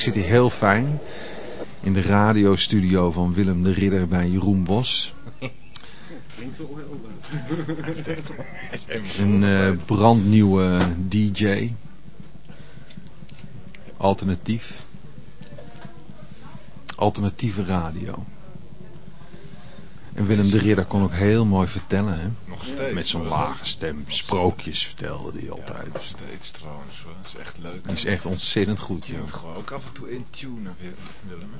zit hier heel fijn in de radiostudio van Willem de Ridder bij Jeroen Bos. Een eh, brandnieuwe DJ. Alternatief. Alternatieve radio. En Willem de Ridder kon ook heel mooi vertellen, hè? Nog steeds. Met zo'n lage stem. Sprookjes vertelde hij Ja, altijd. nog steeds trouwens hoor. Dat is echt leuk. Dat is echt ontzettend goed, Je joh. moet gewoon ook af en toe intunen, Wil- Willem.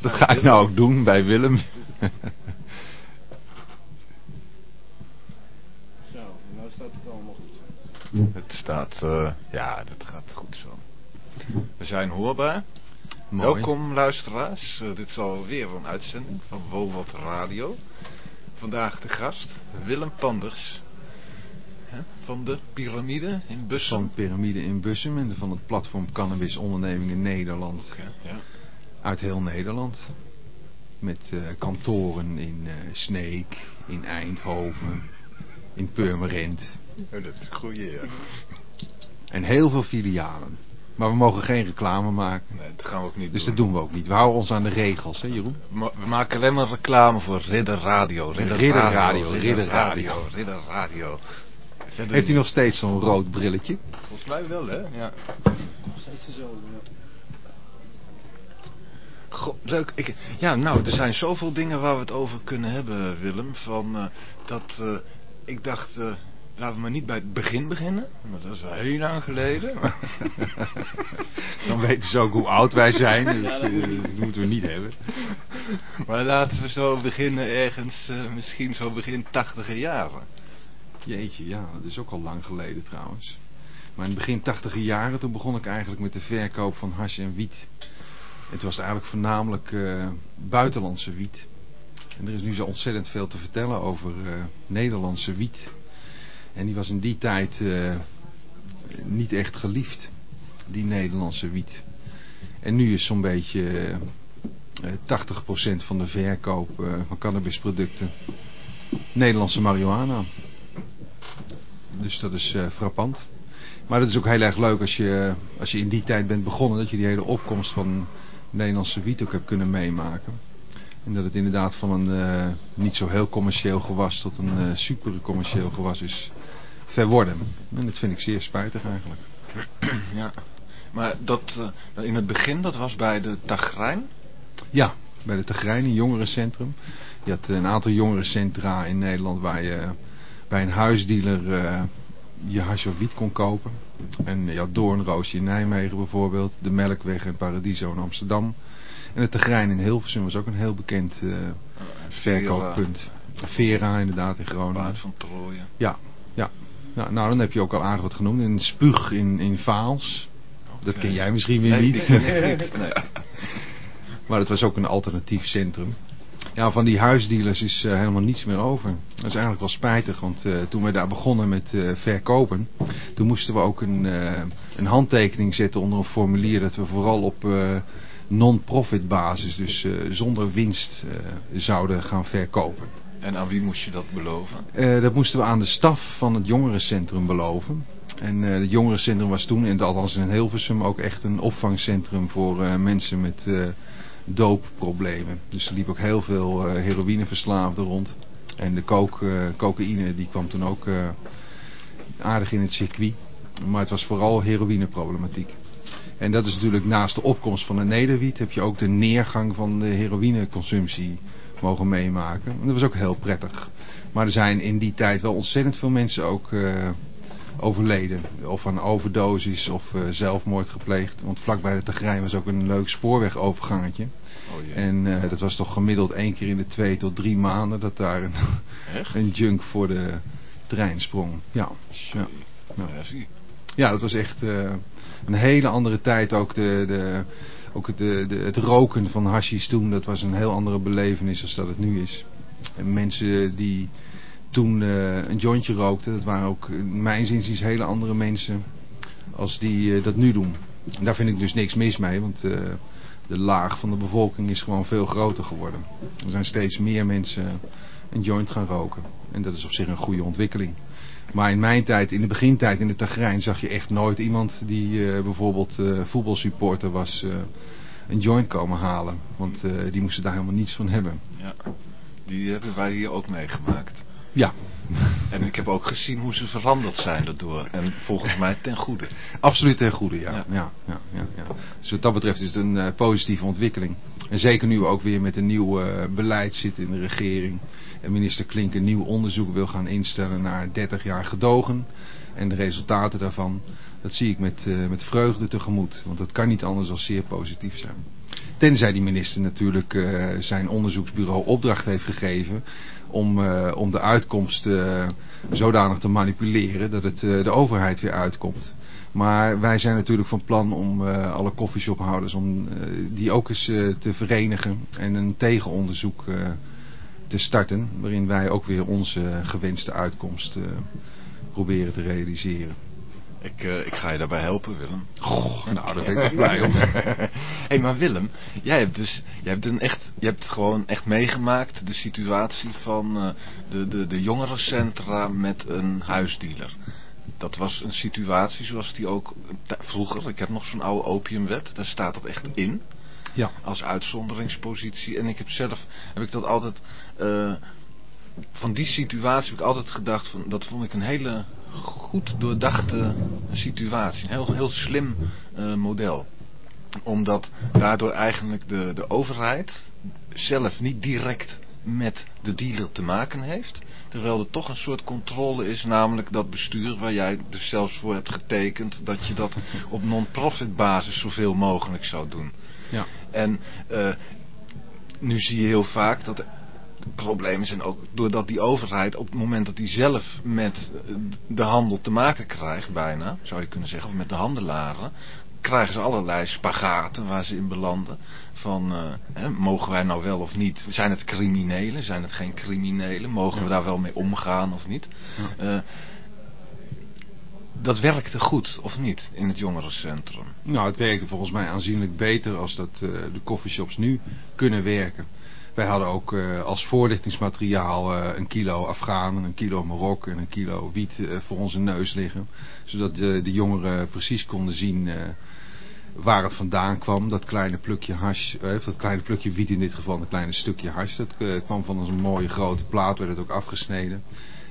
Dat ga ik nou ook doen bij Willem. Zo, nou staat het allemaal goed. Het staat, eh, ja, dat gaat goed zo. We zijn hoorbaar. Mooi. Welkom luisteraars. Eh, dit is alweer een uitzending van Wowat Radio. Vandaag de gast Willem Panders. Hè, van de Pyramide in Bussum. Van Pyramide in Bussum en van het platform Cannabis Ondernemingen Nederland. Ja. Uit heel Nederland. Met eh, kantoren in eh, Sneek, in Eindhoven, in Purmerend. Oh, dat is goed, ja. En heel veel filialen. Maar we mogen geen reclame maken. Nee, dat gaan we ook niet Dus doen. dat doen we ook niet. We houden ons aan de regels, hè Jeroen? We maken alleen maar reclame voor Ridder Radio. Ridder, Ridder Radio. Radio, Ridder Ridder Radio. Ridder Radio. Zet Heeft een- u nog steeds zo'n rood brilletje? Volgens mij wel, hè? Ja. Nog steeds dezelfde. ja. Goh, leuk. Ik, ja, nou, er zijn zoveel dingen waar we het over kunnen hebben, Willem. Van eh, dat eh, ik dacht, eh, laten we maar niet bij het begin beginnen. Want dat is wel heel lang geleden. Dan weten ze ook hoe oud wij zijn. Dus, Ja, dat eh, dat moeten we niet hebben. maar laten we zo beginnen ergens, eh, misschien zo begin tachtiger jaren. Jeetje, ja, dat is ook al lang geleden trouwens. Maar in het begin tachtiger jaren, toen begon ik eigenlijk met de verkoop van hash en wiet. Het was eigenlijk voornamelijk eh, buitenlandse wiet. En er is nu zo ontzettend veel te vertellen over Nederlandse wiet. En die was in die tijd eh, niet echt geliefd, die Nederlandse wiet. En nu is zo'n beetje eh, eh, 80% van de verkoop eh, van cannabisproducten Nederlandse marihuana. Dus dat is frappant. Maar dat is ook heel erg leuk als je, als je in die tijd bent begonnen. Dat je die hele opkomst van Nederlandse wiet ook hebt kunnen meemaken. En dat het inderdaad van een niet zo heel commercieel gewas tot een super commercieel gewas is verworden. En dat vind ik zeer spijtig eigenlijk. Ja. Maar dat, eh, in het begin, dat was bij de Tagrijn. Ja, bij de Tegrijn, een jongerencentrum. Je had een aantal jongerencentra in Nederland waar je bij een huisdealer eh, je hash of wiet kon kopen. En je had Doornroosje in Nijmegen bijvoorbeeld, de Melkweg en Paradiso in Amsterdam. En de Tegrijn in Hilversum was ook een heel bekend eh, verkooppunt. Vera inderdaad in Groningen. Paard van Trooien. Ja. Nou, nou, dan heb je ook al aardig wat genoemd. In Spuug in, in Vaals. Dat ken jij misschien weer niet. Nee. Maar het was ook een alternatief centrum. Ja, van die huisdealers is eh, helemaal niets meer over. Dat is eigenlijk wel spijtig, want eh, toen we daar begonnen met eh, verkopen, toen moesten we ook een, een handtekening zetten onder een formulier dat we vooral op non-profit basis, dus zonder winst, zouden gaan verkopen. En aan wie moest je dat beloven? Eh, dat moesten we aan de staf van het jongerencentrum beloven. En eh, het jongerencentrum was toen, en althans in Hilversum, ook echt een opvangcentrum voor eh, mensen met doopproblemen. Dus er liep ook heel veel heroïneverslaafden rond. En de eh, cocaïne die kwam toen ook aardig in het circuit. Maar het was vooral heroïneproblematiek. En dat is natuurlijk naast de opkomst van de nederwiet heb je ook de neergang van de heroïneconsumptie mogen meemaken. En dat was ook heel prettig. Maar er zijn in die tijd wel ontzettend veel mensen ook eh, overleden. Of aan overdosis of eh, zelfmoord gepleegd. Want vlakbij de Tegrijn was ook een leuk spoorwegovergangetje. Oh. En eh, dat was toch gemiddeld één keer in de twee tot drie maanden dat daar een, een junk voor de trein sprong. Ja, ja. Ja. Ja, dat was echt een hele andere tijd. Ook, de, de, ook het, de, het roken van hashis toen, dat was een heel andere belevenis als dat het nu is. En mensen die toen eh, een jointje rookten, dat waren ook in mijn zinziens hele andere mensen als die eh, dat nu doen. En daar vind ik dus niks mis mee, want eh, de laag van de bevolking is gewoon veel groter geworden. Er zijn steeds meer mensen een joint gaan roken. En dat is op zich een goede ontwikkeling. Maar in mijn tijd, in de begintijd in de Tagrijn, zag je echt nooit iemand die eh, bijvoorbeeld eh, voetbalsupporter was, eh, een joint komen halen. Want die moesten daar helemaal niets van hebben. Ja, die hebben wij hier ook meegemaakt. Ja, En ik heb ook gezien hoe ze veranderd zijn daardoor. En volgens mij ten goede. absoluut ten goede, ja. Ja. Ja. Ja, ja, Dus wat dat betreft is het een eh, positieve ontwikkeling. En zeker nu we ook weer met een nieuw eh, beleid zitten in de regering. En minister Klink een nieuw onderzoek wil gaan instellen naar 30 jaar gedogen. En de resultaten daarvan, dat zie ik met, eh, met vreugde tegemoet. Want dat kan niet anders dan zeer positief zijn. Tenzij die minister natuurlijk zijn onderzoeksbureau opdracht heeft gegeven om, om de uitkomst eh, zodanig te manipuleren dat het eh, de overheid weer uitkomt. Maar wij zijn natuurlijk van plan om eh, alle koffieshophouders om eh, die ook eens eh, te verenigen en een tegenonderzoek eh, te starten, waarin wij ook weer onze gewenste uitkomst eh, proberen te realiseren. Ik, eh, ik ga je daarbij helpen, Willem. Goh, nou, daar ben ik toch blij om. Hé, hey, maar Willem, jij hebt dus, jij hebt een echt, je hebt gewoon echt meegemaakt de situatie van eh, de, de, de jongerencentra met een huisdealer. Dat was een situatie zoals die ook vroeger, ik heb nog zo'n oude opiumwet, daar staat dat echt in. Ja. Als uitzonderingspositie. En ik heb zelf, heb ik dat altijd, eh, van die situatie heb ik altijd gedacht, van, dat vond ik een hele goed doordachte situatie. Een heel, heel slim eh, model. Omdat daardoor eigenlijk de, de overheid zelf niet direct met de dealer te maken heeft. Terwijl er toch een soort controle is, namelijk dat bestuur waar jij dus zelfs voor hebt getekend, dat je dat op non-profit basis zoveel mogelijk zou doen. Ja. En eh, nu zie je heel vaak dat er problemen zijn ook doordat die overheid op het moment dat die zelf met eh, de handel te maken krijgt, bijna, zou je kunnen zeggen, of met de handelaren, krijgen ze allerlei spagaten waar ze in belanden. Van, eh, hè, mogen wij nou wel of niet? Zijn het criminelen? Zijn het geen criminelen? Mogen we daar wel mee omgaan of niet? Eh, dat werkte goed, of niet, in het jongerencentrum? Nou, het werkte volgens mij aanzienlijk beter als dat de coffeeshops nu kunnen werken. Wij hadden ook eh, als voorlichtingsmateriaal eh, een kilo Afghanen, een kilo Marok en een kilo wiet eh, voor onze neus liggen. Zodat de, jongeren precies konden zien waar het vandaan kwam. Dat kleine plukje hash, of dat kleine plukje wiet in dit geval, een kleine stukje hash. Dat kwam van een mooie grote plaat, werd het ook afgesneden.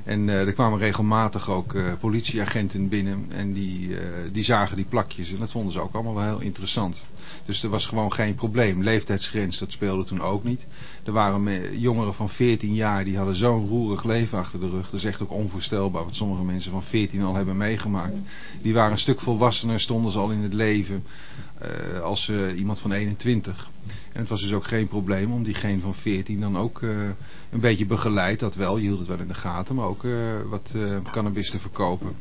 En eh, er kwamen regelmatig ook eh, politieagenten binnen en die, eh, die zagen die plakjes en dat vonden ze ook allemaal wel heel interessant. Dus er was gewoon geen probleem. Leeftijdsgrens, dat speelde toen ook niet. Er waren jongeren van 14 jaar, die hadden zo'n roerig leven achter de rug. Dat is echt ook onvoorstelbaar wat sommige mensen van 14 al hebben meegemaakt. Die waren een stuk volwassener, stonden ze al in het leven als iemand van 21. En het was dus ook geen probleem om diegene van 14 dan ook eh, een beetje begeleid, dat wel, je hield het wel in de gaten, maar ook eh, wat eh, cannabis te verkopen.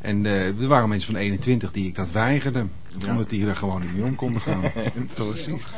En er waren mensen van 21 die ik dat weigerde, Ja. omdat die er gewoon niet mee om konden gaan. Precies.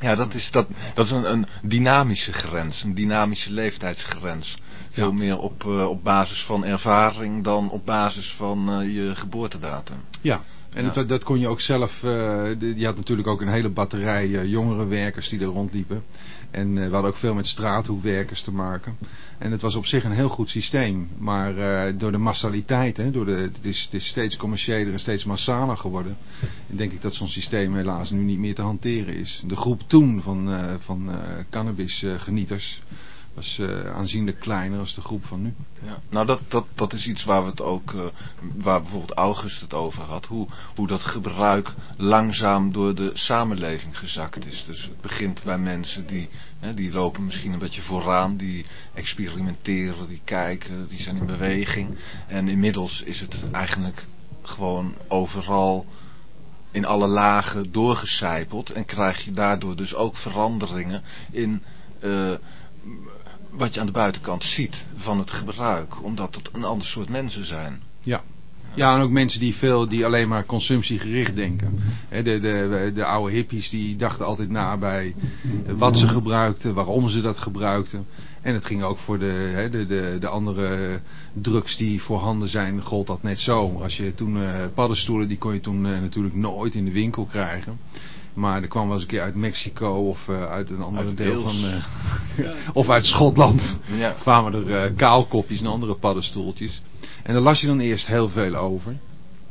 Ja, dat is, dat, dat is een, een dynamische grens, een dynamische leeftijdsgrens. Veel Ja. meer op, op basis van ervaring dan op basis van je geboortedatum. Ja, en Ja. Dat, dat kon je ook zelf. eh, je had natuurlijk ook een hele batterij eh, jongere werkers die er rondliepen. En eh, we hadden ook veel met straathoekwerkers te maken. En het was op zich een heel goed systeem. Maar door de massaliteit, hè, door de, het, is, het is steeds commerciëler en steeds massaler geworden. Denk ik dat zo'n systeem helaas nu niet meer te hanteren is. De groep toen van, van cannabisgenieters was eh, aanzienlijk kleiner als de groep van nu. Ja. Nou, dat, dat, dat is iets waar we het ook, eh, waar bijvoorbeeld August het over had. Hoe, hoe dat gebruik langzaam door de samenleving gezakt is. Dus het begint bij mensen die, hè, die lopen misschien een beetje vooraan. Die experimenteren, die kijken, die zijn in beweging. En inmiddels is het eigenlijk gewoon overal in alle lagen doorgecijpeld. En krijg je daardoor dus ook veranderingen in... eh, wat je aan de buitenkant ziet van het gebruik. Omdat het een ander soort mensen zijn. Ja. Ja, en ook mensen die veel, die alleen maar consumptiegericht denken. De, de, de oude hippies die dachten altijd na bij wat ze gebruikten, waarom ze dat gebruikten. En het ging ook voor de, de, de andere drugs die voorhanden zijn, gold dat net zo. Als je toen eh, paddenstoelen, die kon je toen eh, natuurlijk nooit in de winkel krijgen. Maar er kwam wel eens een keer uit Mexico of eh, uit een ander deel van... eh, of uit Schotland Ja. kwamen er eh, kaalkopjes en andere paddenstoeltjes. En daar las je dan eerst heel veel over.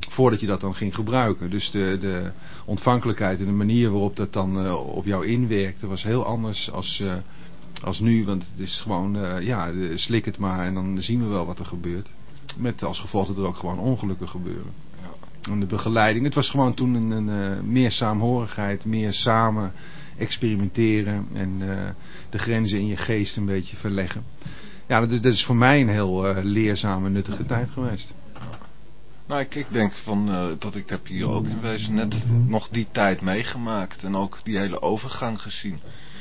Voordat je dat dan ging gebruiken. Dus de, de ontvankelijkheid en de manier waarop dat dan op jou inwerkte was heel anders als, als nu. Want het is gewoon, ja, slik het maar en dan zien we wel wat er gebeurt. Met als gevolg dat er ook gewoon ongelukken gebeuren. En de begeleiding. Het was gewoon toen een, een, eh, meer saamhorigheid, meer samen experimenteren en eh, de grenzen in je geest een beetje verleggen. Ja, dat, is- dat is voor mij een heel eh, leerzame, nuttige tijd geweest. Nou, ik, ik denk van, dat ik heb hier ook in wezen net nog die tijd meegemaakt. En ook die hele overgang gezien.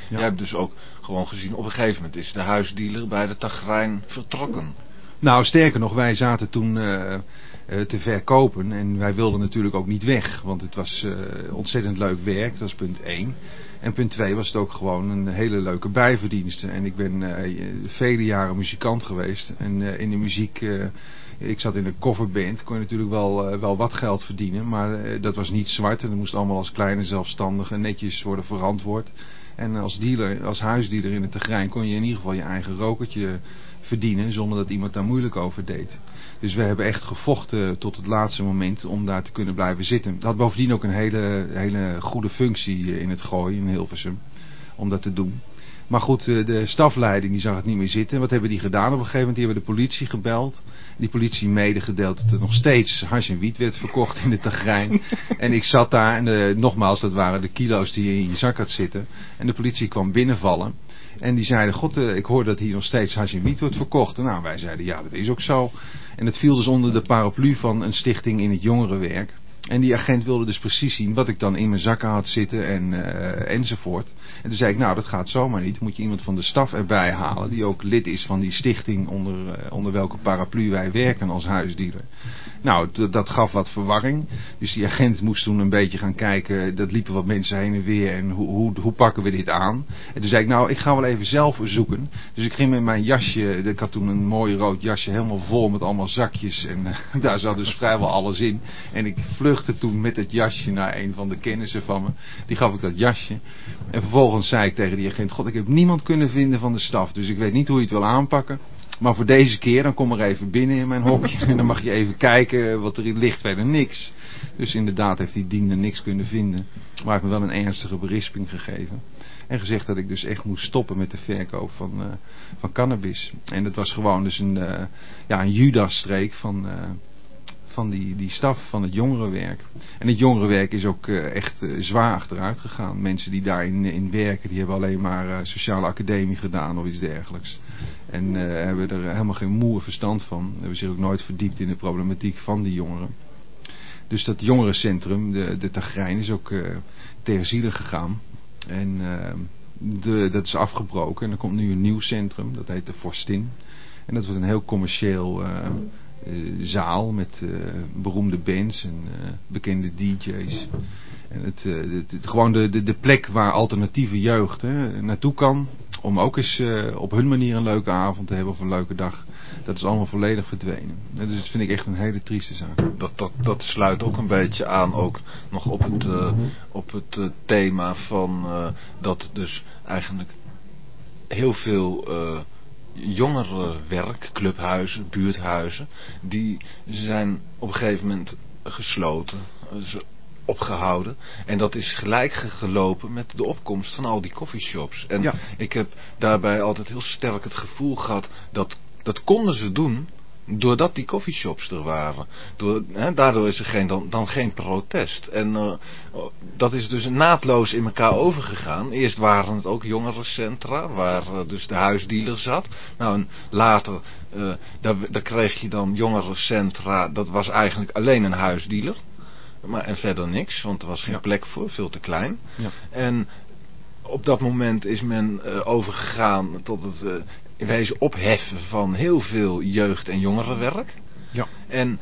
Ja. Jij hebt dus ook gewoon gezien, op een gegeven moment is de huisdealer bij de Tagrijn vertrokken. Nou, sterker nog, wij zaten toen te verkopen en wij wilden natuurlijk ook niet weg. Want het was eh, ontzettend leuk werk, dat is punt 1. En punt 2 was het ook gewoon een hele leuke bijverdienste. En ik ben eh, vele jaren muzikant geweest. En eh, in de muziek, eh, ik zat in een coverband, kon je natuurlijk wel, eh, wel wat geld verdienen. Maar eh, dat was niet zwart en dat moest allemaal als kleine zelfstandige netjes worden verantwoord. En als dealer, als huisdealer in het Tegrijn kon je in ieder geval je eigen rokertje verdienen zonder dat iemand daar moeilijk over deed. Dus we hebben echt gevochten tot het laatste moment om daar te kunnen blijven zitten. Het had bovendien ook een hele, hele goede functie in het gooien in Hilversum om dat te doen. Maar goed, eh, de stafleiding die zag het niet meer zitten. Wat hebben die gedaan? Op een gegeven moment die hebben de politie gebeld. Die politie medegedeeld dat er nog steeds hash en wiet werd verkocht in de Tagrijn. en ik zat daar en eh, nogmaals, dat waren de kilo's die je in je zak had zitten. En de politie kwam binnenvallen. En die zeiden, god, eh, ik hoor dat hier nog steeds hash wordt verkocht. Nou, wij zeiden, ja, dat is ook zo. En het viel dus onder de paraplu van een stichting in het jongerenwerk. En die agent wilde dus precies zien wat ik dan in mijn zakken had zitten en, eh, enzovoort. En toen zei ik, nou dat gaat zomaar niet. Moet je iemand van de staf erbij halen die ook lid is van die stichting onder, eh, onder welke paraplu wij werken als huisdealer. Nou, dat gaf wat verwarring. Dus die agent moest toen een beetje gaan kijken. Dat liepen wat mensen heen en weer. En hoe, hoe, hoe pakken we dit aan? En toen zei ik, nou, ik ga wel even zelf zoeken. Dus ik ging met mijn jasje. Ik had toen een mooi rood jasje helemaal vol met allemaal zakjes. En eh, daar zat dus vrijwel alles in. En ik vluchtte toen met het jasje naar een van de kennissen van me. Die gaf ik dat jasje. En vervolgens zei ik tegen die agent, god, ik heb niemand kunnen vinden van de staf. Dus ik weet niet hoe je het wil aanpakken. Maar voor deze keer, dan kom er even binnen in mijn hokje. En dan mag je even kijken wat erin ligt. Verder niks. Dus inderdaad heeft die diender niks kunnen vinden. Maar heeft me wel een ernstige berisping gegeven. En gezegd dat ik dus echt moest stoppen met de verkoop van, eh, van cannabis. En dat was gewoon dus een, eh, ja, een Judas-streek van, eh, van die, die staf van het jongerenwerk. En het jongerenwerk is ook eh, echt eh, zwaar achteruit gegaan. Mensen die daarin in werken, die hebben alleen maar eh, sociale academie gedaan of iets dergelijks. En hebben er helemaal geen moe verstand van. Hebben zich ook nooit verdiept in de problematiek van die jongeren. Dus dat jongerencentrum, de, de Tagrijn, is ook ter ziele gegaan. En de, dat is afgebroken. En er komt nu een nieuw centrum, dat heet de Forstin. En dat wordt een heel commercieel zaal met eh, beroemde bands en eh, bekende DJ's. En het, eh, het- gewoon de, de, de plek waar alternatieve jeugd hè, naartoe kan. Om ook eens eh, op hun manier een leuke avond te hebben of een leuke dag. Dat is allemaal volledig verdwenen. En dus dat vind ik echt een hele trieste zaak. Dat, dat, dat sluit ook een beetje aan ook nog op het, eh, op het eh, thema van eh, dat dus eigenlijk heel veel eh jongerenwerk, clubhuizen, buurthuizen, die zijn op een gegeven moment gesloten, eh, opgehouden. En dat is gelijk ge- gelopen met de opkomst van al die coffeeshops. En Ja. ik heb daarbij altijd heel sterk het gevoel gehad dat dat konden ze doen doordat die coffeeshops er waren. Door, hè, daardoor is er geen, dan, dan geen protest. En eh, dat is dus naadloos in elkaar overgegaan. Eerst waren het ook jongerencentra, waar eh, dus de huisdealer zat. Nou, en later, eh, daar, daar kreeg je dan jongerencentra, dat was eigenlijk alleen een huisdealer. Maar, en verder niks, want er was geen Ja. plek voor, veel te klein. Ja. En op dat moment is men overgegaan tot het in wezen opheffen van heel veel jeugd- en jongerenwerk. Ja. En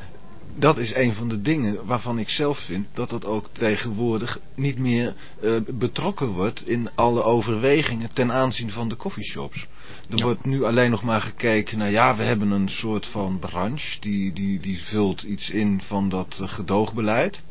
dat is een van de dingen waarvan ik zelf vind dat dat ook tegenwoordig niet meer eh, betrokken wordt in alle overwegingen ten aanzien van de coffeeshops. Er Ja. wordt nu alleen nog maar gekeken naar ja, we hebben een soort van branche die, die, die vult iets in van dat eh, gedoogbeleid.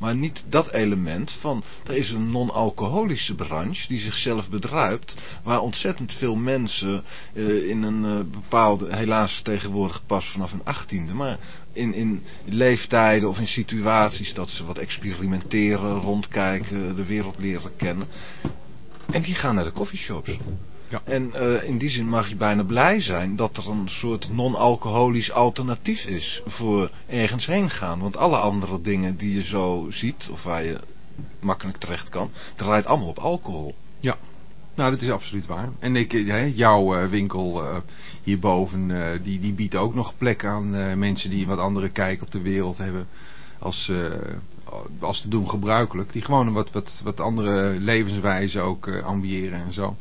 Maar niet dat element van, er is een non-alcoholische branche die zichzelf bedruipt, waar ontzettend veel mensen uh, in een uh, bepaalde, helaas tegenwoordig pas vanaf een achttiende, maar in, in leeftijden of in situaties dat ze wat experimenteren, rondkijken, de wereld leren kennen. En die gaan naar de coffeeshops. Ja. En uh, in die zin mag je bijna blij zijn dat er een soort non-alcoholisch alternatief is voor ergens heen gaan. Want alle andere dingen die je zo ziet, of waar je makkelijk terecht kan, draait allemaal op alcohol. Ja, nou dat is absoluut waar. En ik, hè, jouw uh, winkel uh, hierboven, die, die biedt ook nog plek aan mensen die wat andere kijk op de wereld hebben als, als te doen gebruikelijk. Die gewoon een wat, wat, wat andere levenswijze ook ambiëren en zo.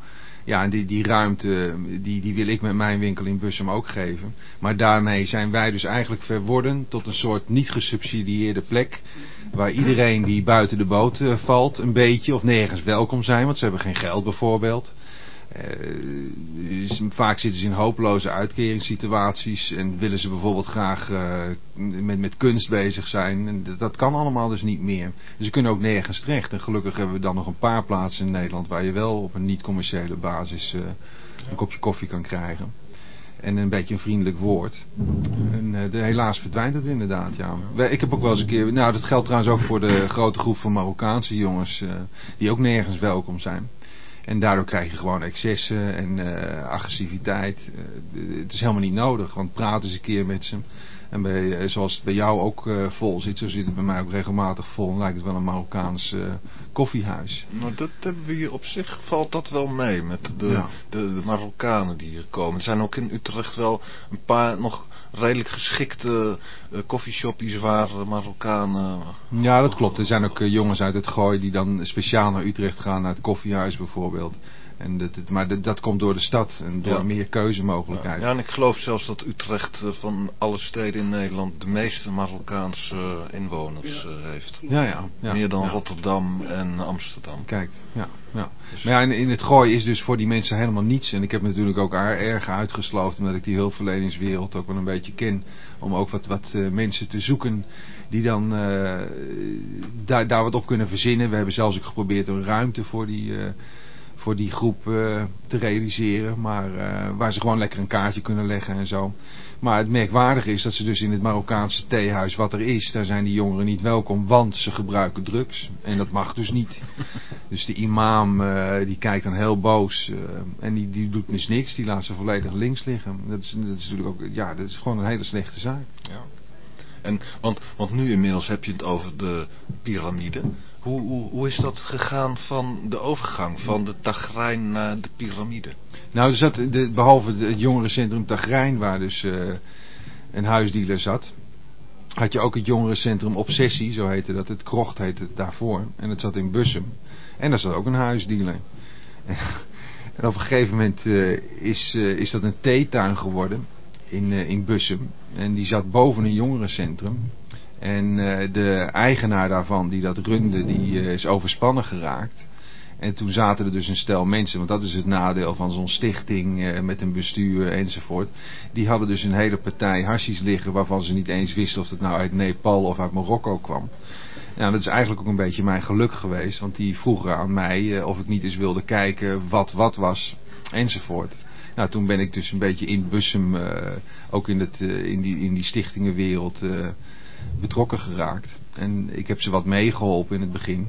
Ja, die, die ruimte, die, die wil ik met mijn winkel in Bussum ook geven. Maar daarmee zijn wij dus eigenlijk verworden tot een soort niet gesubsidieerde plek. Waar iedereen die buiten de boot uh, valt, een beetje of nergens welkom zijn. Want ze hebben geen geld bijvoorbeeld. Uh, vaak zitten ze in hopeloze uitkeringssituaties en willen ze bijvoorbeeld graag uh, met, met kunst bezig zijn. En dat kan allemaal dus niet meer. Ze kunnen ook nergens terecht. En gelukkig hebben we dan nog een paar plaatsen in Nederland waar je wel op een niet-commerciële basis uh, een kopje koffie kan krijgen. En een beetje een vriendelijk woord. En de, helaas verdwijnt het inderdaad, ja. Ik heb ook wel eens een keer... Nou, dat geldt trouwens ook voor de grote groep van Marokkaanse jongens... die ook nergens welkom zijn. En daardoor krijg je gewoon excessen en uh, agressiviteit. Uh, het is helemaal niet nodig, want praat eens een keer met ze. En bij, eh, zoals het bij jou ook uh, vol zit, zo zit het bij mij ook regelmatig vol. En lijkt het wel een Marokkaans koffiehuis. Nou, dat hebben we hier op zich, valt dat wel mee met de, ja. de, de, Marokkanen die hier komen. Er zijn ook in Utrecht wel een paar nog redelijk geschikte uh, koffieshoppies waar Marokkanen... Ja, dat klopt. Er zijn ook jongens uit het Gooi die dan speciaal naar Utrecht gaan, naar het koffiehuis bijvoorbeeld. En dat, maar dat, dat, komt door de stad en door ja. meer keuzemogelijkheden. Ja, en ik geloof zelfs dat Utrecht uh, van alle steden in Nederland de meeste Marokkaanse uh, inwoners uh, heeft. Ja, ja, ja. Meer dan ja. Rotterdam en Amsterdam. Kijk, ja. ja. Dus maar ja, in, in het gooi is dus voor die mensen helemaal niets. En ik heb natuurlijk ook erg uitgesloofd, omdat ik die hulpverleningswereld ook wel een beetje ken. Om ook wat, wat mensen te zoeken die dan daar, daar wat op kunnen verzinnen. We hebben zelfs ook geprobeerd een ruimte voor die voor die groep uh, te realiseren. Maar uh, waar ze gewoon lekker een kaartje kunnen leggen en zo. Maar het merkwaardige is dat ze dus in het Marokkaanse theehuis wat er is, daar zijn die jongeren niet welkom, want ze gebruiken drugs. En dat mag dus niet. Dus de imam uh, die kijkt dan heel boos en die, die doet dus niks, die laat ze volledig links liggen. Dat is, dat is natuurlijk ook, ja, dat is gewoon een hele slechte zaak. Ja. En, want, want nu inmiddels heb je het over de piramide. Hoe, hoe, hoe is dat gegaan van de overgang van de Tagrijn naar de piramide? Nou, er zat de, behalve het jongerencentrum Tagrijn, waar dus uh, een huisdealer zat, had je ook het jongerencentrum Obsessie, zo heette dat. Het Krocht heette het daarvoor. En het zat in Bussum. En daar zat ook een huisdealer. En op een gegeven moment uh, is, uh, is dat een theetuin geworden in, in Bussum. En die zat boven een jongerencentrum. En uh, de eigenaar daarvan, die dat runde, die uh, is overspannen geraakt. En toen zaten er dus een stel mensen, want dat is het nadeel van zo'n stichting met een bestuur enzovoort. Die hadden dus een hele partij hashies liggen waarvan ze niet eens wisten of het nou uit Nepal of uit Marokko kwam. Nou, dat is eigenlijk ook een beetje mijn geluk geweest, want die vroegen aan mij of ik niet eens wilde kijken wat wat was enzovoort. Nou, toen ben ik dus een beetje in Bussum, ook in, het, in, die, in die stichtingenwereld betrokken geraakt. En ik heb ze wat meegeholpen in het begin.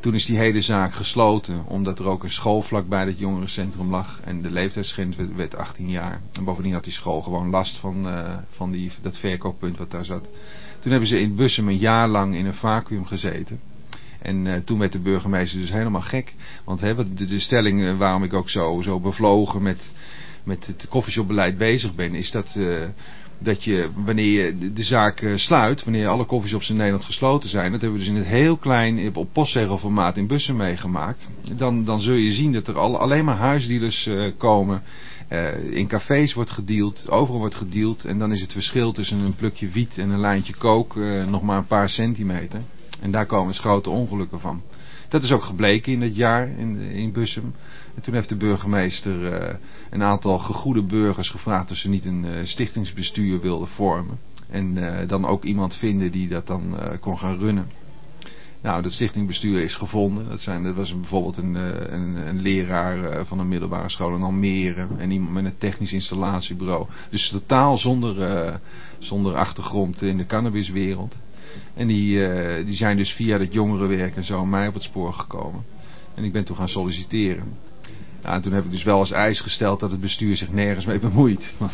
Toen is die hele zaak gesloten, omdat er ook een school vlakbij het jongerencentrum lag. En de leeftijdsgrens werd, werd 18 jaar. En bovendien had die school gewoon last van, uh, van die, dat verkooppunt wat daar zat. Toen hebben ze in Bussum een jaar lang in een vacuüm gezeten. En uh, toen werd de burgemeester dus helemaal gek. Want hè, de, de stelling uh, waarom ik ook zo, zo bevlogen met, met het koffieshopbeleid bezig ben, is dat... Uh, dat je, wanneer je de zaak uh, sluit, wanneer alle koffieshops in Nederland gesloten zijn, dat hebben we dus in het heel klein, op postzegelformaat in bussen meegemaakt, dan, dan zul je zien dat er al, alleen maar huisdealers komen. In cafés wordt gedeeld, overal wordt gedeeld en dan is het verschil tussen een plukje wiet en een lijntje kook nog maar een paar centimeter. En daar komen dus grote ongelukken van. Dat is ook gebleken in het jaar in, in Bussum. En toen heeft de burgemeester uh, een aantal gegoede burgers gevraagd of ze niet een uh, stichtingsbestuur wilden vormen. En uh, dan ook iemand vinden die dat dan kon gaan runnen. Nou, dat stichtingbestuur is gevonden. Dat, zijn, dat was bijvoorbeeld een, eh, een, een leraar eh, van een middelbare school in Almere. En iemand met een technisch installatiebureau. Dus totaal zonder, zonder achtergrond in de cannabiswereld. En die, die zijn dus via het jongerenwerk en zo mij op het spoor gekomen. En ik ben toen gaan solliciteren. Ja, en toen heb ik dus wel als eis gesteld dat het bestuur zich nergens mee bemoeit. Want,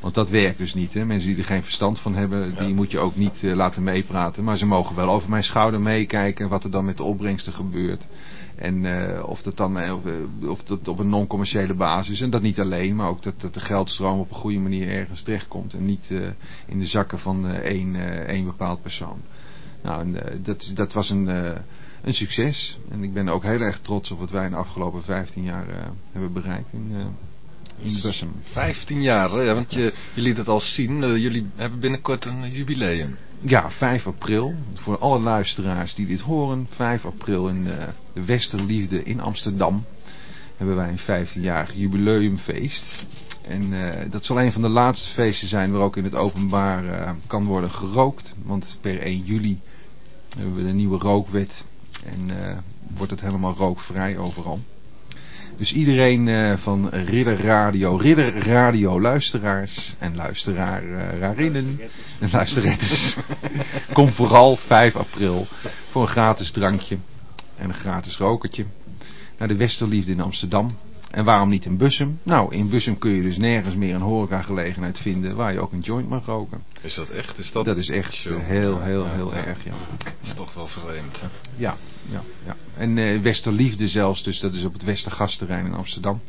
want dat werkt dus niet. Hè. Mensen die er geen verstand van hebben, die moet je ook niet uh, laten meepraten. Maar ze mogen wel over mijn schouder meekijken wat er dan met de opbrengsten gebeurt. En uh, of dat dan of, of dat op een non-commerciële basis. En dat niet alleen, maar ook dat, dat de geldstroom op een goede manier ergens terechtkomt. En niet uh, in de zakken van één, één bepaald persoon. Nou, en, dat, dat was een een succes. En ik ben ook heel erg trots op wat wij in de afgelopen 15 jaar uh, hebben bereikt in, uh, in Bussum. 15 jaar? Ja, want je, je liet het al zien. Uh, jullie hebben binnenkort een jubileum. Ja, 5 april. Voor alle luisteraars die dit horen. 5 april in de Westerliefde in Amsterdam. Hebben wij een 15-jarig jubileumfeest. En dat zal een van de laatste feesten zijn waar ook in het openbaar kan worden gerookt. Want per 1 juli hebben we de nieuwe rookwet en uh, wordt het helemaal rookvrij overal. Dus iedereen uh, van Ridder Radio, Ridder Radio luisteraars en luisterarinnen en luisterettes. Kom vooral 5 april voor een gratis drankje en een gratis rokertje naar de Westerliefde in Amsterdam. En waarom niet in Bussum? Nou, in Bussum kun je dus nergens meer een horecagelegenheid vinden waar je ook een joint mag roken. Is dat echt? Is dat... dat is echt Show. heel, heel, heel ja, erg, ja. Dat is toch wel vreemd. Ja, ja, ja. En uh, Westerliefde zelfs, dus dat is op het Westergasterrein in Amsterdam.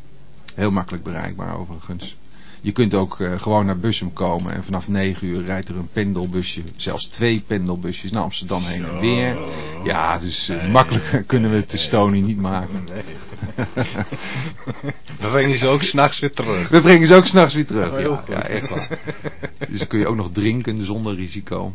Heel makkelijk bereikbaar overigens. Je kunt ook uh, gewoon naar Bussum komen en vanaf 9 uur rijdt er een pendelbusje, zelfs twee pendelbusjes naar Amsterdam heen en weer. Ja, dus nee. makkelijker kunnen we het de Stony niet maken. Nee. we brengen ze ook s'nachts weer terug. We brengen ze ook s'nachts weer terug. Ja, ja, echt waar. Dus dan kun je ook nog drinken zonder risico.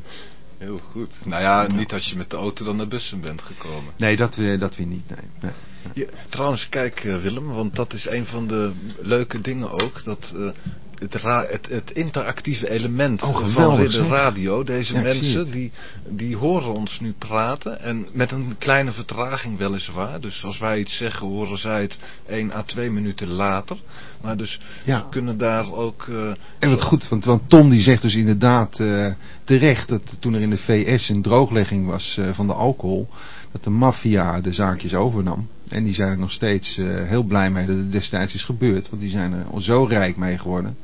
Heel goed. Nou ja, niet als je met de auto dan naar Bussen bent gekomen. Nee, dat, uh, dat weer niet. Nee. nee. Ja, trouwens, kijk uh, Willem, want dat is een van de leuke dingen ook. Dat uh, het, het, het, interactieve element oh, van de radio. Deze ja, mensen die, die horen ons nu praten. En met een kleine vertraging weliswaar. Dus als wij iets zeggen horen zij het 1 à 2 minuten later. Maar dus ja. ze kunnen daar ook... Uh, en wat goed, want, want Tom die zegt dus inderdaad uh, terecht dat toen er in de VS een drooglegging was uh, van de alcohol... dat de maffia de zaakjes overnam. En die zijn er nog steeds heel blij mee dat het destijds is gebeurd. Want die zijn er zo rijk mee geworden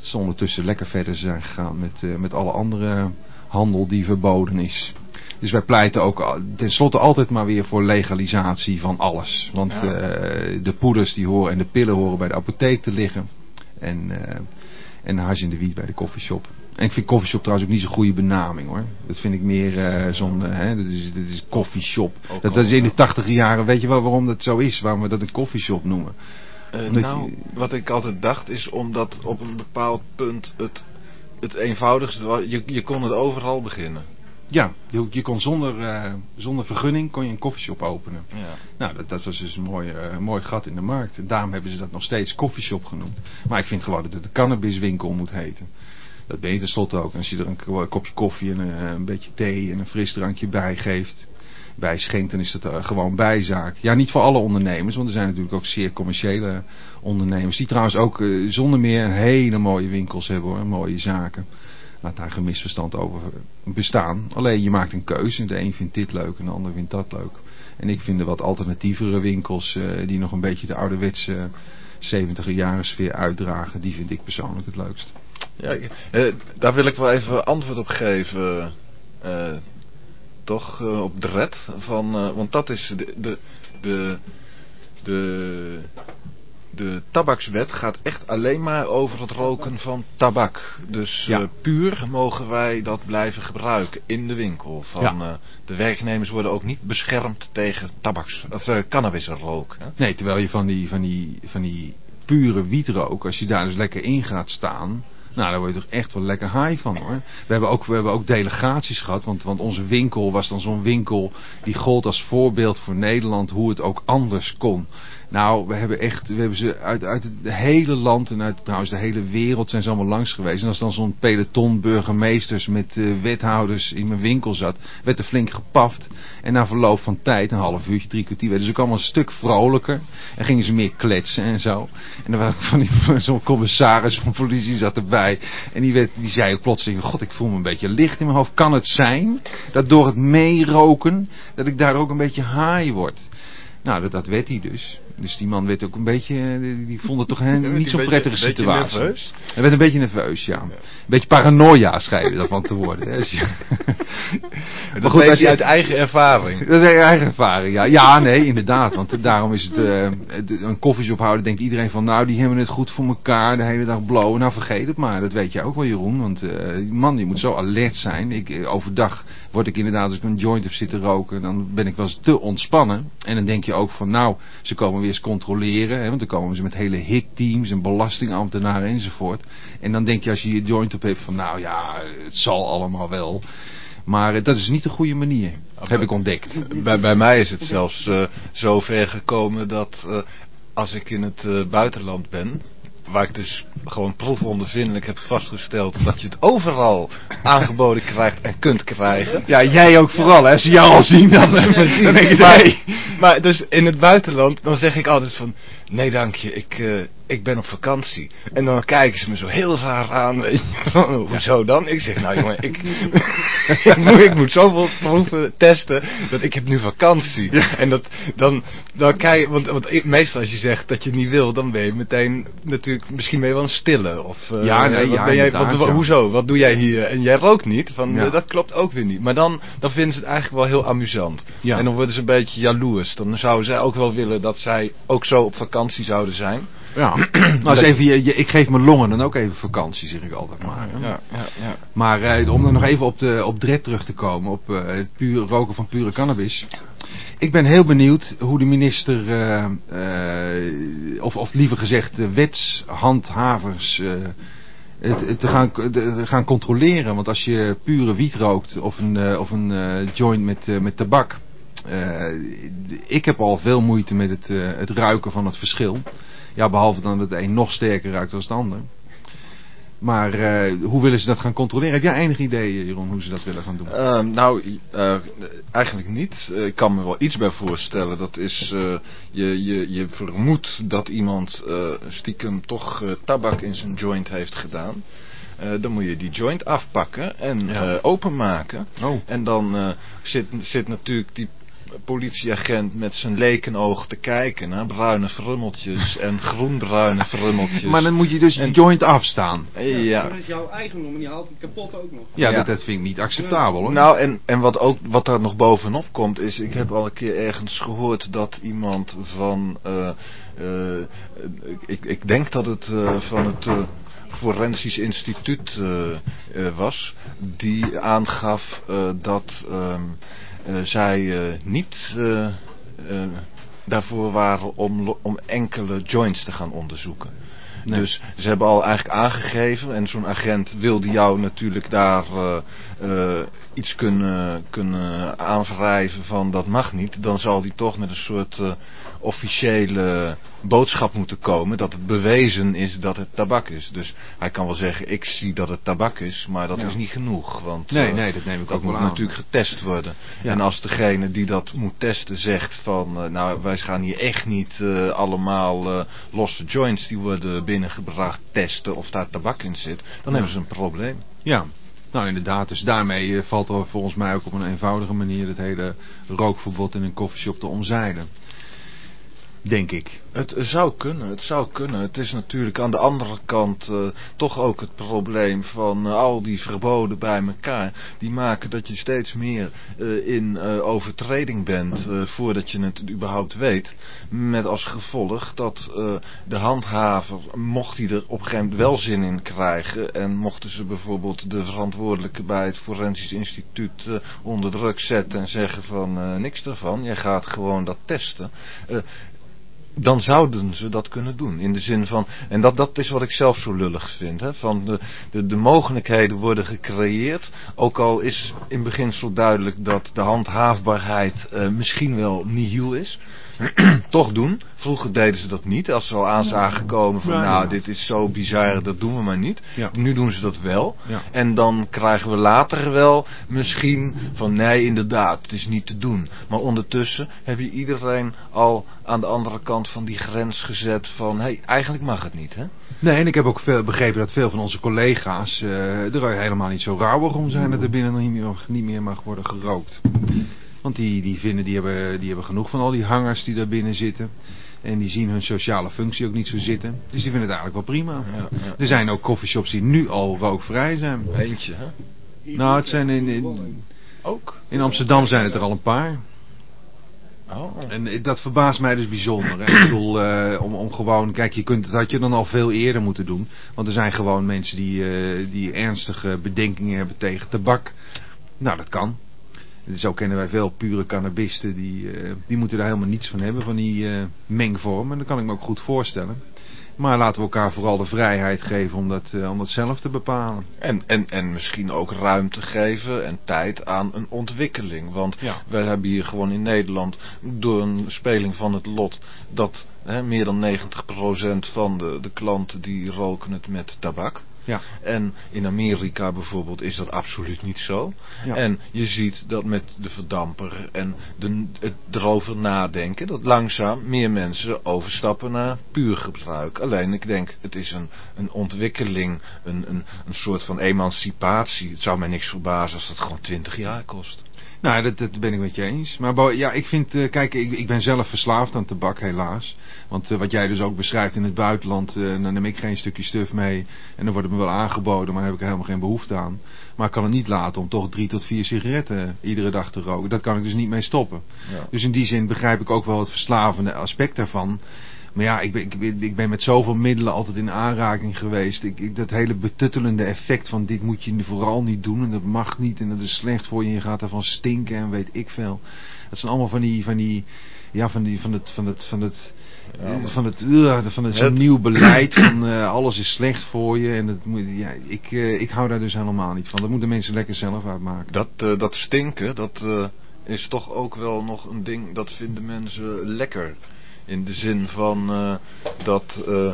dat ze ondertussen lekker verder zijn gegaan met, uh, met alle andere handel die verboden is. Dus wij pleiten ook tenslotte altijd maar weer voor legalisatie van alles. Want ja. uh, de poeders die horen en de pillen horen bij de apotheek te liggen. En, uh, en de hash in de wiet bij de koffieshop. En ik vind koffieshop trouwens ook niet zo'n goede benaming hoor. Dat vind ik meer uh, zo'n, uh, dat is, dat is koffieshop. Dat, dat is in de tachtig jaren, weet je wel waarom dat zo is? Waarom we dat een koffieshop noemen? Uh, nou, wat ik altijd dacht is omdat op een bepaald punt het, het eenvoudigste was. Je, je kon het overal beginnen. Ja, je, je kon zonder, uh, zonder vergunning kon je een koffieshop openen. Ja. Nou, dat, dat was dus een mooi, uh, mooi gat in de markt. En daarom hebben ze dat nog steeds koffieshop genoemd. Maar ik vind gewoon dat het een cannabiswinkel moet heten. Dat ben je tenslotte ook. Als je er een kopje koffie en een, een beetje thee en een frisdrankje bij geeft bij schenkt, dan is dat uh, gewoon bijzaak. Ja, niet voor alle ondernemers, want er zijn natuurlijk ook zeer commerciële ondernemers. Die trouwens ook uh, zonder meer hele mooie winkels hebben hoor, mooie zaken. Laat daar geen misverstand over bestaan. Alleen je maakt een keuze. De een vindt dit leuk en de ander vindt dat leuk. En ik vind de wat alternatievere winkels die nog een beetje de ouderwetse 70 jaren sfeer uitdragen. Die vind ik persoonlijk het leukst. Ja, daar wil ik wel even antwoord op geven toch uh, op de red van, uh, want dat is de, de, de, de, de tabakswet gaat echt alleen maar over het roken van tabak. Dus ja. puur mogen wij dat blijven gebruiken in de winkel. Van, ja. de werknemers worden ook niet beschermd tegen tabaks, of cannabisrook. Hè? Nee, terwijl je van die, van, die, van die pure wietrook, als je daar dus lekker in gaat staan Nou, daar word je toch echt wel lekker high van hoor. We hebben ook, we hebben ook delegaties gehad, want, want onze winkel was dan zo'n winkel die gold als voorbeeld voor Nederland hoe het ook anders kon. Nou, we hebben echt, we hebben ze uit, uit het hele land en uit trouwens de hele wereld zijn ze allemaal langs geweest. En als dan zo'n peloton burgemeesters met uh, wethouders in mijn winkel zat, werd er flink gepaft. En na verloop van tijd, een half uurtje, drie kwartier, werden ze ook allemaal een stuk vrolijker. En gingen ze meer kletsen en zo. En dan was van zo'n commissaris van politie zat erbij. En die, werd, die zei plotseling, god ik voel me een beetje licht in mijn hoofd. Kan het zijn dat door het meeroken, dat ik daar ook een beetje high word? Nou, dat, dat werd hij dus. Dus die man werd ook een beetje, eh, die vond het toch een, niet zo'n prettige beetje situatie. nerveus? Hij werd een beetje nerveus, ja. Een beetje paranoia schijnt daarvan te worden. hè. Dat goed, als je je- uit eigen ervaring. Dat is eigen ervaring, ja. Ja, nee, inderdaad. Want daarom is het, eh, het- een koffieshop houden, denkt iedereen van, nou, die hebben het goed voor elkaar, de hele dag blowen. Nou, vergeet het maar. Dat weet jij ook wel, Jeroen. Want, eh, man, je moet zo alert zijn. Ik, eh, overdag word ik inderdaad, als ik een joint heb zitten roken, dan ben ik wel eens te ontspannen. En dan denk je ook van, nou, ze komen weer eens controleren. Hè, want dan komen ze met hele hitteams en belastingambtenaren enzovoort. En dan denk je, als je je joint op hebt, van, nou ja, het zal allemaal wel. Maar eh, dat is niet de goede manier, heb ik ontdekt. Bij, bij mij is het zelfs eh, zo ver gekomen dat eh, als ik in het buitenland ben, waar ik dus gewoon proefondervindelijk heb vastgesteld dat je het overal aangeboden krijgt en kunt krijgen. Ja, jij ook vooral, hè. Als ze jou al zien, dan, dan denk je, maar, hey. maar dus in het buitenland, dan zeg ik altijd van, nee dank je, ik, eh, ik ben op vakantie. En dan kijken ze me zo heel raar aan, weet je, van, hoezo dan? Ik zeg, nou jongen, ik, ik, moet, ik moet zoveel proeven testen, dat ik heb nu vakantie. En dat, dan, dan kijk want, want ik- meestal als je zegt dat je het niet wil, dan ben je meteen natuurlijk, misschien ben je wel een stille. Of, eh, Ja, nee, wat ja, ben jij, wat, ja. hoezo, wat doe jij hier? En jij rookt niet, van, Ja. eh, dat klopt ook weer niet. Maar dan, dan vinden ze het eigenlijk wel heel amusant. Ja. En dan worden ze een beetje jaloers. Dan zouden zij ook wel willen dat zij ook zo op vakantie zouden zijn. Ja, eens even, je, je- ik geef mijn longen dan ook even vakantie, zeg ik altijd maar. hè. Ja, ja, ja. Maar eh, om dan nog even op, de, op Dred terug te komen, op eh, het puur roken van pure cannabis. Ik ben heel benieuwd hoe de minister, eh, of, of liever gezegd de wetshandhavers, het, het te gaan, de- gaan controleren. Want als je pure wiet rookt of een, of een joint met, met tabak. ik heb al veel moeite met het, het ruiken van het verschil. Ja, behalve dan dat de een nog sterker ruikt dan het ander. Maar eh, hoe willen ze dat gaan controleren? Heb jij enig idee, Jeroen, hoe ze dat willen gaan doen? Ehm, nou, eh, eigenlijk niet. Eh, ik kan me wel iets bij voorstellen. Dat is, eh, je, je, je vermoedt dat iemand eh, stiekem toch eh, tabak in zijn joint heeft gedaan. Eh, dan moet je die joint afpakken en Ja. eh, openmaken. Oh. En dan eh, zit, zit natuurlijk die politieagent met zijn lekenoog te kijken naar bruine frummeltjes en groenbruine frummeltjes. Maar dan moet je dus En- je joint afstaan. Ja. Dat is jouw eigendom en je haalt het kapot ook nog. Ja, Ja. Dat, dat vind ik niet acceptabel hoor. Nou, en, en wat, ook, wat daar nog bovenop komt is, ik heb al een keer ergens gehoord dat iemand van, eh, eh, ik, ik denk dat het eh, van het eh, Forensisch Instituut eh, eh, was, die aangaf eh, dat ehm, eh, zij eh, niet eh, eh, daarvoor waren om, om enkele joints te gaan onderzoeken. Nee. Dus ze hebben al eigenlijk aangegeven en zo'n agent wilde jou natuurlijk daar eh, eh, iets kunnen, kunnen aanwrijven van dat mag niet. Dan zal die toch met een soort eh, officiële boodschap moeten komen dat het bewezen is dat het tabak is. Dus hij kan wel zeggen ik zie dat het tabak is, maar dat Ja. is niet genoeg. Want Nee, eh, nee, dat neem ik dat ook moet aan. natuurlijk getest worden. Ja. En als degene die dat moet testen zegt van... eh, nou, wij gaan hier echt niet eh, allemaal losse joints die worden binnengebracht testen of daar tabak in zit. Dan Ja. hebben ze een probleem. Ja, nou inderdaad. Dus daarmee valt er volgens mij ook op een eenvoudige manier het hele rookverbod in een koffieshop te omzeilen. Denk ik. Het zou kunnen, het zou kunnen. Het is natuurlijk aan de andere kant eh, toch ook het probleem van eh, al die verboden bij elkaar. Die maken dat je steeds meer eh, in overtreding bent voordat je het überhaupt weet. Met als gevolg dat de handhaver, mocht hij er op een gegeven moment wel zin in krijgen. En mochten ze bijvoorbeeld de verantwoordelijke bij het Forensisch Instituut onder druk zetten en zeggen van niks ervan. Jij gaat gewoon dat testen. Eh, dan zouden ze dat kunnen doen. In de zin van, en dat, dat is wat ik zelf zo lullig vind. Hè, van de, de, de mogelijkheden worden gecreëerd. Ook al is in beginsel duidelijk dat de handhaafbaarheid uh, misschien wel nihil is. toch doen. Vroeger deden ze dat niet. Als ze al aan zagen komen van nou dit is zo bizar, dat doen we maar niet. Ja. Nu doen ze dat wel. En dan krijgen we later wel misschien van nee inderdaad, het is niet te doen. Maar ondertussen heb je iedereen al aan de andere kant van die grens gezet van hé, hey, eigenlijk mag het niet hè. Nee, en ik heb ook veel begrepen dat veel van onze collega's uh, er helemaal niet zo rauwig om zijn dat er binnen niet meer, niet meer mag worden gerookt. Want die, die vinden, die hebben, die hebben genoeg van al die hangers die daar binnen zitten. En die zien hun sociale functie ook niet zo zitten. Dus die vinden het eigenlijk wel prima. Ja, ja. Er zijn ook coffeeshops die nu al rookvrij zijn. Eentje hè. Nou, het zijn in, in, Ook. in Amsterdam zijn het er al een paar. Oh. En dat verbaast mij dus bijzonder. Hè? Ik bedoel, uh, om, om gewoon, kijk, je kunt, dat had je dan al veel eerder moeten doen. Want er zijn gewoon mensen die, uh, die ernstige bedenkingen hebben tegen tabak. Nou, dat kan. Zo kennen wij veel pure cannabisten, die, uh, die moeten daar helemaal niets van hebben, van die uh, mengvorm. En dat kan ik me ook goed voorstellen. Maar laten we elkaar vooral de vrijheid geven om dat, uh, om dat zelf te bepalen. En, en, en misschien ook ruimte geven en tijd aan een ontwikkeling. Want ja. wij hebben hier gewoon in Nederland door een speling van het lot dat hè, meer dan 90% van de, de klanten die roken het met tabak. Ja. En in Amerika bijvoorbeeld is dat absoluut niet zo. Ja. En je ziet dat met de verdamper en de, het erover nadenken, dat langzaam meer mensen overstappen naar puur gebruik. Alleen ik denk, het is een, een ontwikkeling, een, een, een soort van emancipatie. Het zou mij niks verbazen als dat gewoon 20 jaar kost. Nou, dat, dat ben ik met je eens. Maar ja, ik vind, uh, kijk, ik, ik ben zelf verslaafd aan tabak, helaas. Want uh, wat jij dus ook beschrijft in het buitenland, uh, dan neem ik geen stukje stuf mee. En dan wordt het me wel aangeboden, maar daar heb ik helemaal geen behoefte aan. Maar ik kan het niet laten om toch drie tot vier sigaretten iedere dag te roken. Dat kan ik dus niet mee stoppen. Ja. Dus in die zin begrijp ik ook wel het verslavende aspect daarvan. Maar ja, ik ben, ik, ben, ik ben met zoveel middelen altijd in aanraking geweest. Ik, ik, dat hele betuttelende effect van dit moet je vooral niet doen. En dat mag niet. En dat is slecht voor je. Je gaat ervan stinken en weet ik veel. Dat zijn allemaal van die... Van die ja, van, die, van het... Van het, van het Ja, van het, uh, van het, Het- nieuw beleid van uh, alles is slecht voor je en dat moet, ja, ik, uh, ik hou daar dus helemaal niet van. Dat moeten mensen lekker zelf uitmaken. Dat, dat stinken, dat is toch ook wel nog een ding, dat vinden mensen lekker. In de zin van uh, dat, uh,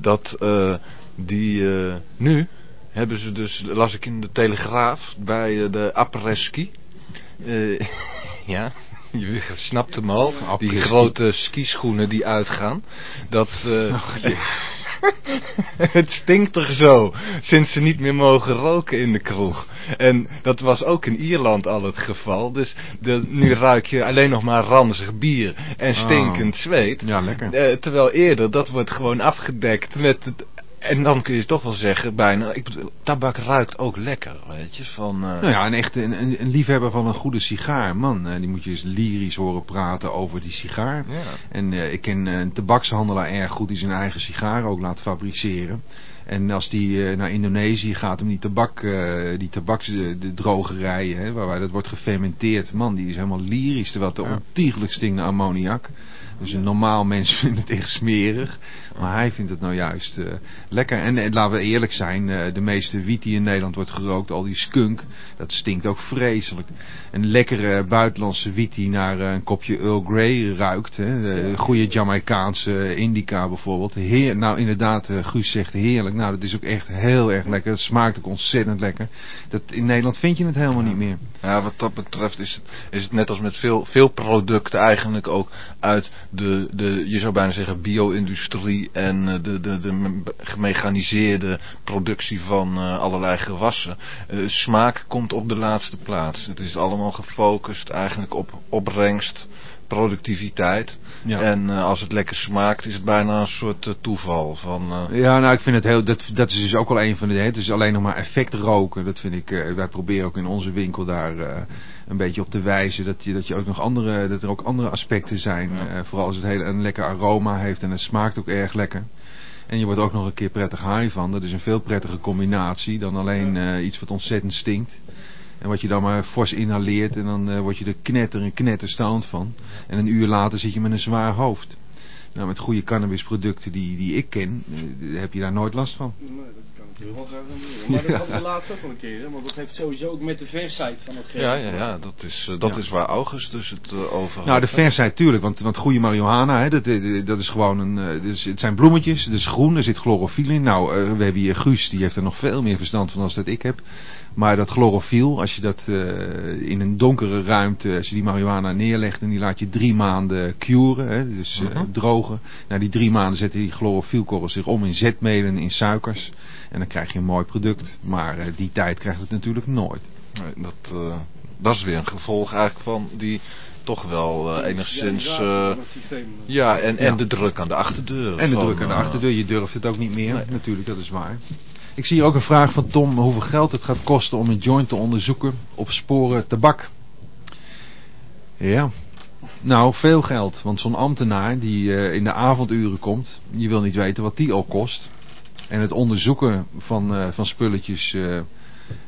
dat uh, die nu hebben ze dus, las ik in de Telegraaf, bij de apres-ski. Uh, ja, je snapt hem al. Die grote skischoenen die uitgaan. Dat, uh, Oh, jee. het stinkt toch zo, sinds ze niet meer mogen roken in de kroeg. En dat was ook in Ierland al het geval. Dus de, nu ruik je alleen nog maar ranzig bier en stinkend Oh. zweet. Ja, lekker. Eh, terwijl eerder, dat wordt gewoon afgedekt met het... En dan kun je toch wel zeggen, bijna, ik bedoel, tabak ruikt ook lekker, weet je, van... eh, Nou ja, een echt een, een, liefhebber van een goede sigaar. Man, eh, die moet je eens lyrisch horen praten over die sigaar. ja. En uh, ik ken een tabakshandelaar erg goed die zijn eigen sigaar ook laat fabriceren. En als die naar Indonesië gaat om die tabak, die tabaks, de, de drogerijen, hè, waar, waar dat wordt gefermenteerd. Man, die is helemaal lyrisch, terwijl het Ja. ontiegelijk stinkt naar ammoniak. Dus een normaal mens vindt het echt smerig. Maar hij vindt het nou juist uh, lekker. En, en laten we eerlijk zijn, uh, de meeste wiet die in Nederland wordt gerookt, al die skunk, dat stinkt ook vreselijk. Een lekkere buitenlandse wiet die naar een kopje Earl Grey ruikt. Hè, de goede Jamaicaanse indica bijvoorbeeld. Heer, nou inderdaad, Guus zegt heerlijk. Nou, dat is ook echt heel erg lekker. Het smaakt ook ontzettend lekker. Dat, in Nederland vind je het helemaal niet meer. Ja, wat dat betreft is het, is het net als met veel, veel producten eigenlijk ook uit de, de je zou bijna zeggen bio-industrie en eh, de, de, de me- gemechaniseerde productie van uh, allerlei gewassen. Uh, smaak komt op de laatste plaats. Het is allemaal gefocust eigenlijk op opbrengst, productiviteit. Ja. En uh, als het lekker smaakt is het bijna een soort uh, toeval van... Uh, Ja, nou ik vind het heel, dat, dat is dus ook wel een van de, hè, het is alleen nog maar effect roken. Dat vind ik, wij proberen ook in onze winkel daar een beetje op te wijzen. Dat je, dat je ook nog andere, dat er ook andere aspecten zijn. Ja. Vooral als het hele, een lekker aroma heeft en het smaakt ook erg lekker. En je wordt ook nog een keer prettig high van. Dat is een veel prettige combinatie dan alleen iets wat ontzettend stinkt. En wat je dan maar fors inhaleert en dan uh, word je er knetter en knetterstoned van. En een uur later zit je met een zwaar hoofd. Nou, met goede cannabisproducten die, die ik ken, uh, heb je daar nooit last van. Nee, dat kan ik heel wel graag Maar dat hadden we laatst ook al een keer, hè? want dat heeft sowieso ook met de versheid van het geld. Ja, ja, ja, dat is, uh, dat ja. is waar August dus het over had. Nou, de versheid, tuurlijk, want, want goede marihuana, hè, dat, dat is gewoon een, dus, het zijn bloemetjes, het is groen, er zit chlorofiel in. Nou, we hebben hier Guus, die heeft er nog veel meer verstand van als dat ik heb. Maar dat chlorofiel, als je dat uh, in een donkere ruimte, als je die marihuana neerlegt en die laat je drie maanden curen, hè, dus uh, uh -huh. drogen. Na die drie maanden zetten die chlorofielkorrels zich om in zetmelen, in suikers. En dan krijg je een mooi product. Maar uh, die tijd krijgt het natuurlijk nooit. Nee, dat, dat is weer een gevolg eigenlijk van die toch wel uh, enigszins... Uh, ja, en, en ja. de druk aan de achterdeur. En de van, druk aan de achterdeur. Je durft het ook niet meer. Nee. Natuurlijk, dat is waar. Ik zie hier ook een vraag van Tom hoeveel geld het gaat kosten om een joint te onderzoeken op sporen tabak. Ja, nou veel geld. Want zo'n ambtenaar die uh, in de avonduren komt, je wil niet weten wat die al kost. En het onderzoeken van, uh, van spulletjes, uh,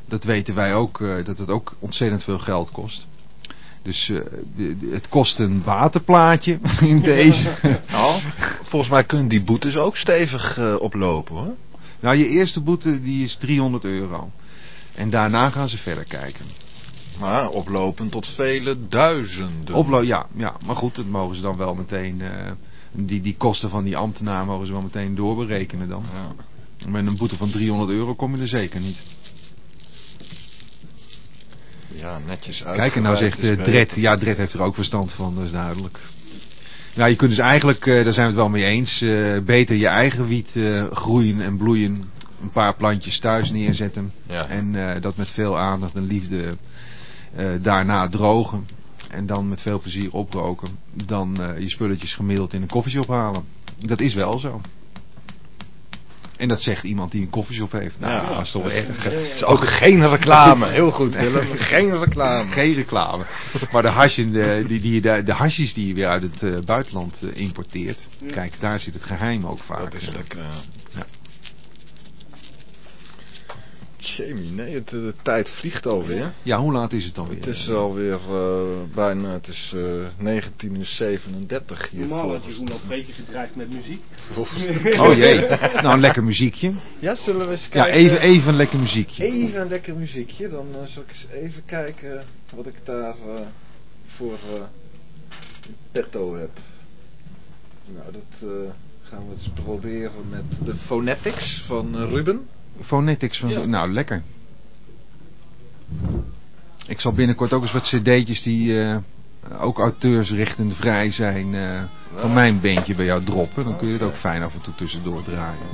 dat weten wij ook, dat het ook ontzettend veel geld kost. Dus het kost een waterplaatje in deze. Nou, volgens mij kunnen die boetes ook stevig oplopen hoor. Nou, je eerste boete die is 300 euro. En daarna gaan ze verder kijken. Maar oplopend tot vele duizenden. Oplo ja, ja, maar goed, dat mogen ze dan wel meteen... Uh, die, die kosten van die ambtenaar mogen ze wel meteen doorberekenen dan. Ja. Met een boete van 300 euro kom je er zeker niet. Ja, netjes uit. Kijk, en nou zegt uh, Dred, ja, Dred heeft er ook verstand van, dat is duidelijk. Ja, je kunt dus eigenlijk, uh, daar zijn we het wel mee eens, uh, beter je eigen wiet uh, groeien en bloeien. Een paar plantjes thuis neerzetten. Ja. En dat met veel aandacht en liefde daarna drogen. En dan met veel plezier oproken. Dan je spulletjes gemiddeld in een koffieshop halen. Dat is wel zo. En dat zegt iemand die een koffieshop heeft. Nou, ja, dat is toch dat erg. Het is ook geen reclame. Heel goed, Willem. Geen reclame. Geen reclame. Maar de, hash de, die, die, de, de hasjes die je weer uit het uh, buitenland uh, importeert. Kijk, daar zit het geheim ook vaak. Dat is lekker. Ja. Jamie, nee, het, de tijd vliegt alweer. Ja, hoe laat is het alweer? Het is alweer uh, bijna, het is uh, 19 uur 37 hier. Normaal had Jeroen al twee keer gedreigd met muziek. oh jee, nou een lekker muziekje. Ja, zullen we eens kijken? Ja, even, even een lekker muziekje. Even een lekker muziekje, dan uh, zal ik eens even kijken wat ik daar uh, voor uh, petto heb. Nou, dat gaan we eens proberen met de Phonetics van Ruben. Phonetics van... Ja. Nou, lekker. Ik zal binnenkort ook eens wat cd'tjes die uh, ook auteursrichtend vrij zijn uh, ja. van mijn bandje bij jou droppen. Dan kun je het ook fijn af en toe tussendoor draaien.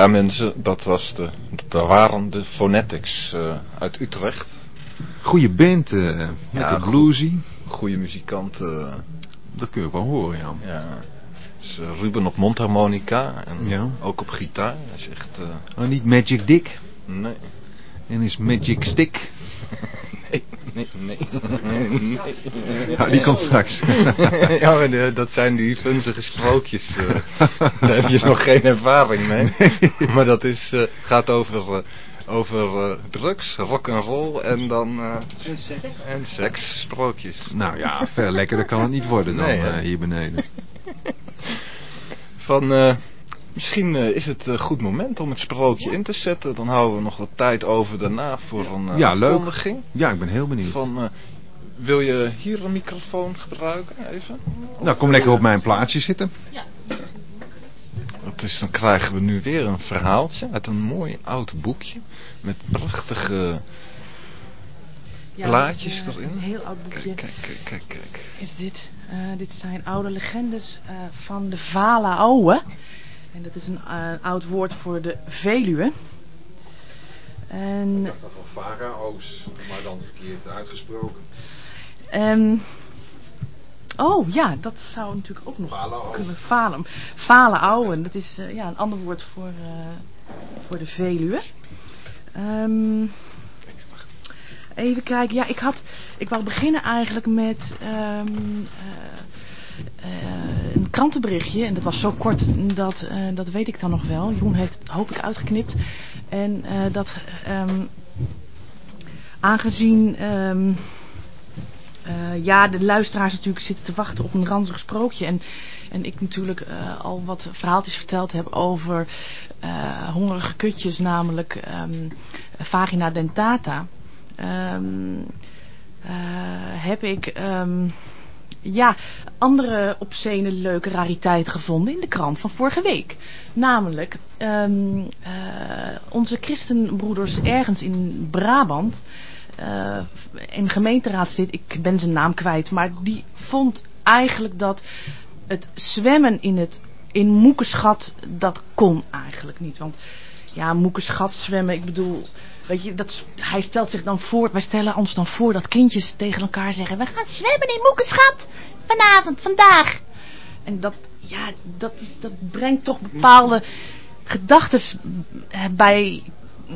Ja, mensen, dat, was de, dat waren de Phonetics uh, uit Utrecht. Goeie band, uh, met Ja, de bluesy. Goede muzikanten. Dat kun je ook wel horen, ja. Ja. Dus, Ruben op mondharmonica en Ja. ook op gitaar. Dat is echt... eh, Oh, niet Magic Dick. nee. En is Magic Stick. Nee, nee. Ja, die komt straks. ja, maar de- dat zijn die funzige sprookjes. eh. daar heb je nog geen ervaring mee. Maar dat is, eh, gaat over, eh, over eh, drugs, rock'n'roll en dan eh, En seks. en seks, sprookjes. nou ja, veel lekkerder kan het niet worden dan Nee, eh, hier beneden. Van, eh, misschien eh, is het een goed moment om het sprookje in te zetten. Dan houden we nog wat tijd over daarna voor een eh, Ja, leuk. Ja, ik ben heel benieuwd. Van, eh, wil je hier een microfoon gebruiken even? Nou, kom lekker op mijn plaatsje zitten. Dat is, dan krijgen we nu weer een verhaaltje uit een mooi oud boekje. Met prachtige Ja, plaatjes is, eh, erin. Een heel oud boekje Kijk, kijk, kijk, kijk, kijk. is dit. Eh, dit zijn oude legendes eh, van de Vale Ouwe. En dat is een eh, oud woord voor de Veluwe. En dat van farao's, maar dan verkeerd uitgesproken. Ehm oh ja, dat zou natuurlijk ook nog Fale kunnen. Falen. Falen ouwen, dat is eh, ja, een ander woord voor, eh, voor de Veluwe. Ehm, even kijken, ja, ik had, ik wou beginnen eigenlijk met een krantenberichtje. En dat was zo kort, dat, eh, dat weet ik dan nog wel. Jeroen heeft het hopelijk uitgeknipt. En eh, dat ehm, aangezien... ehm, eh, ja, de luisteraars natuurlijk zitten te wachten op een ranzig sprookje. En, en ik natuurlijk al wat verhaaltjes verteld heb over hongerige kutjes, namelijk ehm, vagina dentata. Heb ik ja, andere obscene leuke rariteit gevonden in de krant van vorige week. Namelijk ehm, eh, onze christenbroeders ergens in Brabant eh een gemeenteraadslid, ik ben zijn naam kwijt, maar die vond eigenlijk dat het zwemmen in het in Moekenschat, dat kon eigenlijk niet. Want ja, Moekenschat zwemmen, ik bedoel, weet je, dat, hij stelt zich dan voor, wij stellen ons dan voor dat kindjes tegen elkaar zeggen, we gaan zwemmen in Moekenschat, vanavond, vandaag. En dat, ja, dat, is, dat brengt toch bepaalde gedachten bij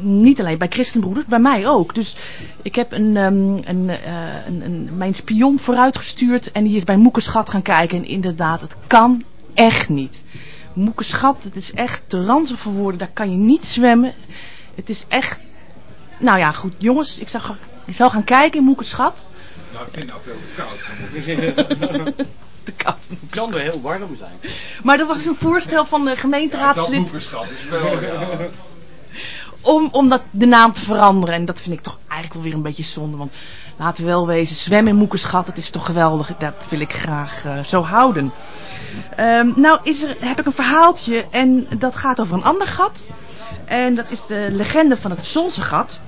niet alleen bij christenbroeders, bij mij ook. Dus ik heb een, um, een, uh, een, een, mijn spion vooruitgestuurd en die is bij Moekenschat gaan kijken. En inderdaad, het kan echt niet. Moekenschat, het is echt te ranzig voor woorden, daar kan je niet zwemmen. Het is echt... Nou ja, goed, jongens, ik zou, ik zou gaan kijken in Moekenschat. Nou, ik vind nou veel te koud. te koud. Het kan wel heel warm zijn. Maar dat was een voorstel van de gemeenteraadslid. Ja, dat boekenschat is wel, ja. om, om dat, de naam te veranderen. En dat vind ik toch eigenlijk wel weer een beetje zonde. Want laten we wel wezen, zwemmen in Moekenschat, dat is toch geweldig. Dat wil ik graag uh, zo houden. Um, nou is er, heb ik een verhaaltje en dat gaat over een ander gat. En dat is de legende van het Solse gat.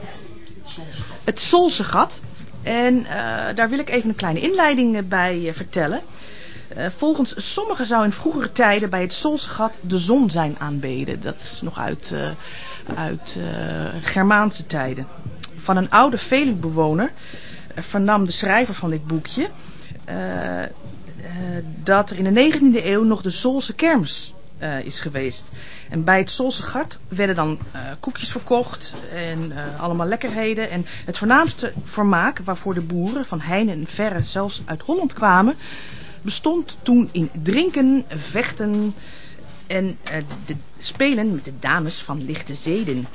Het Solse gat. En uh, daar wil ik even een kleine inleiding bij uh, vertellen. Volgens sommigen zou in vroegere tijden bij het Solse gat de zon zijn aanbeden. Dat is nog uit, uit Germaanse tijden. Van een oude Veluwebewoner vernam de schrijver van dit boekje dat er in de 19e eeuw nog de Solse kermis is geweest. En bij het Solse gat werden dan koekjes verkocht en allemaal lekkerheden. En het voornaamste vermaak waarvoor de boeren van Heine en Verre zelfs uit Holland kwamen bestond toen in drinken, vechten en spelen met de dames van lichte zeden.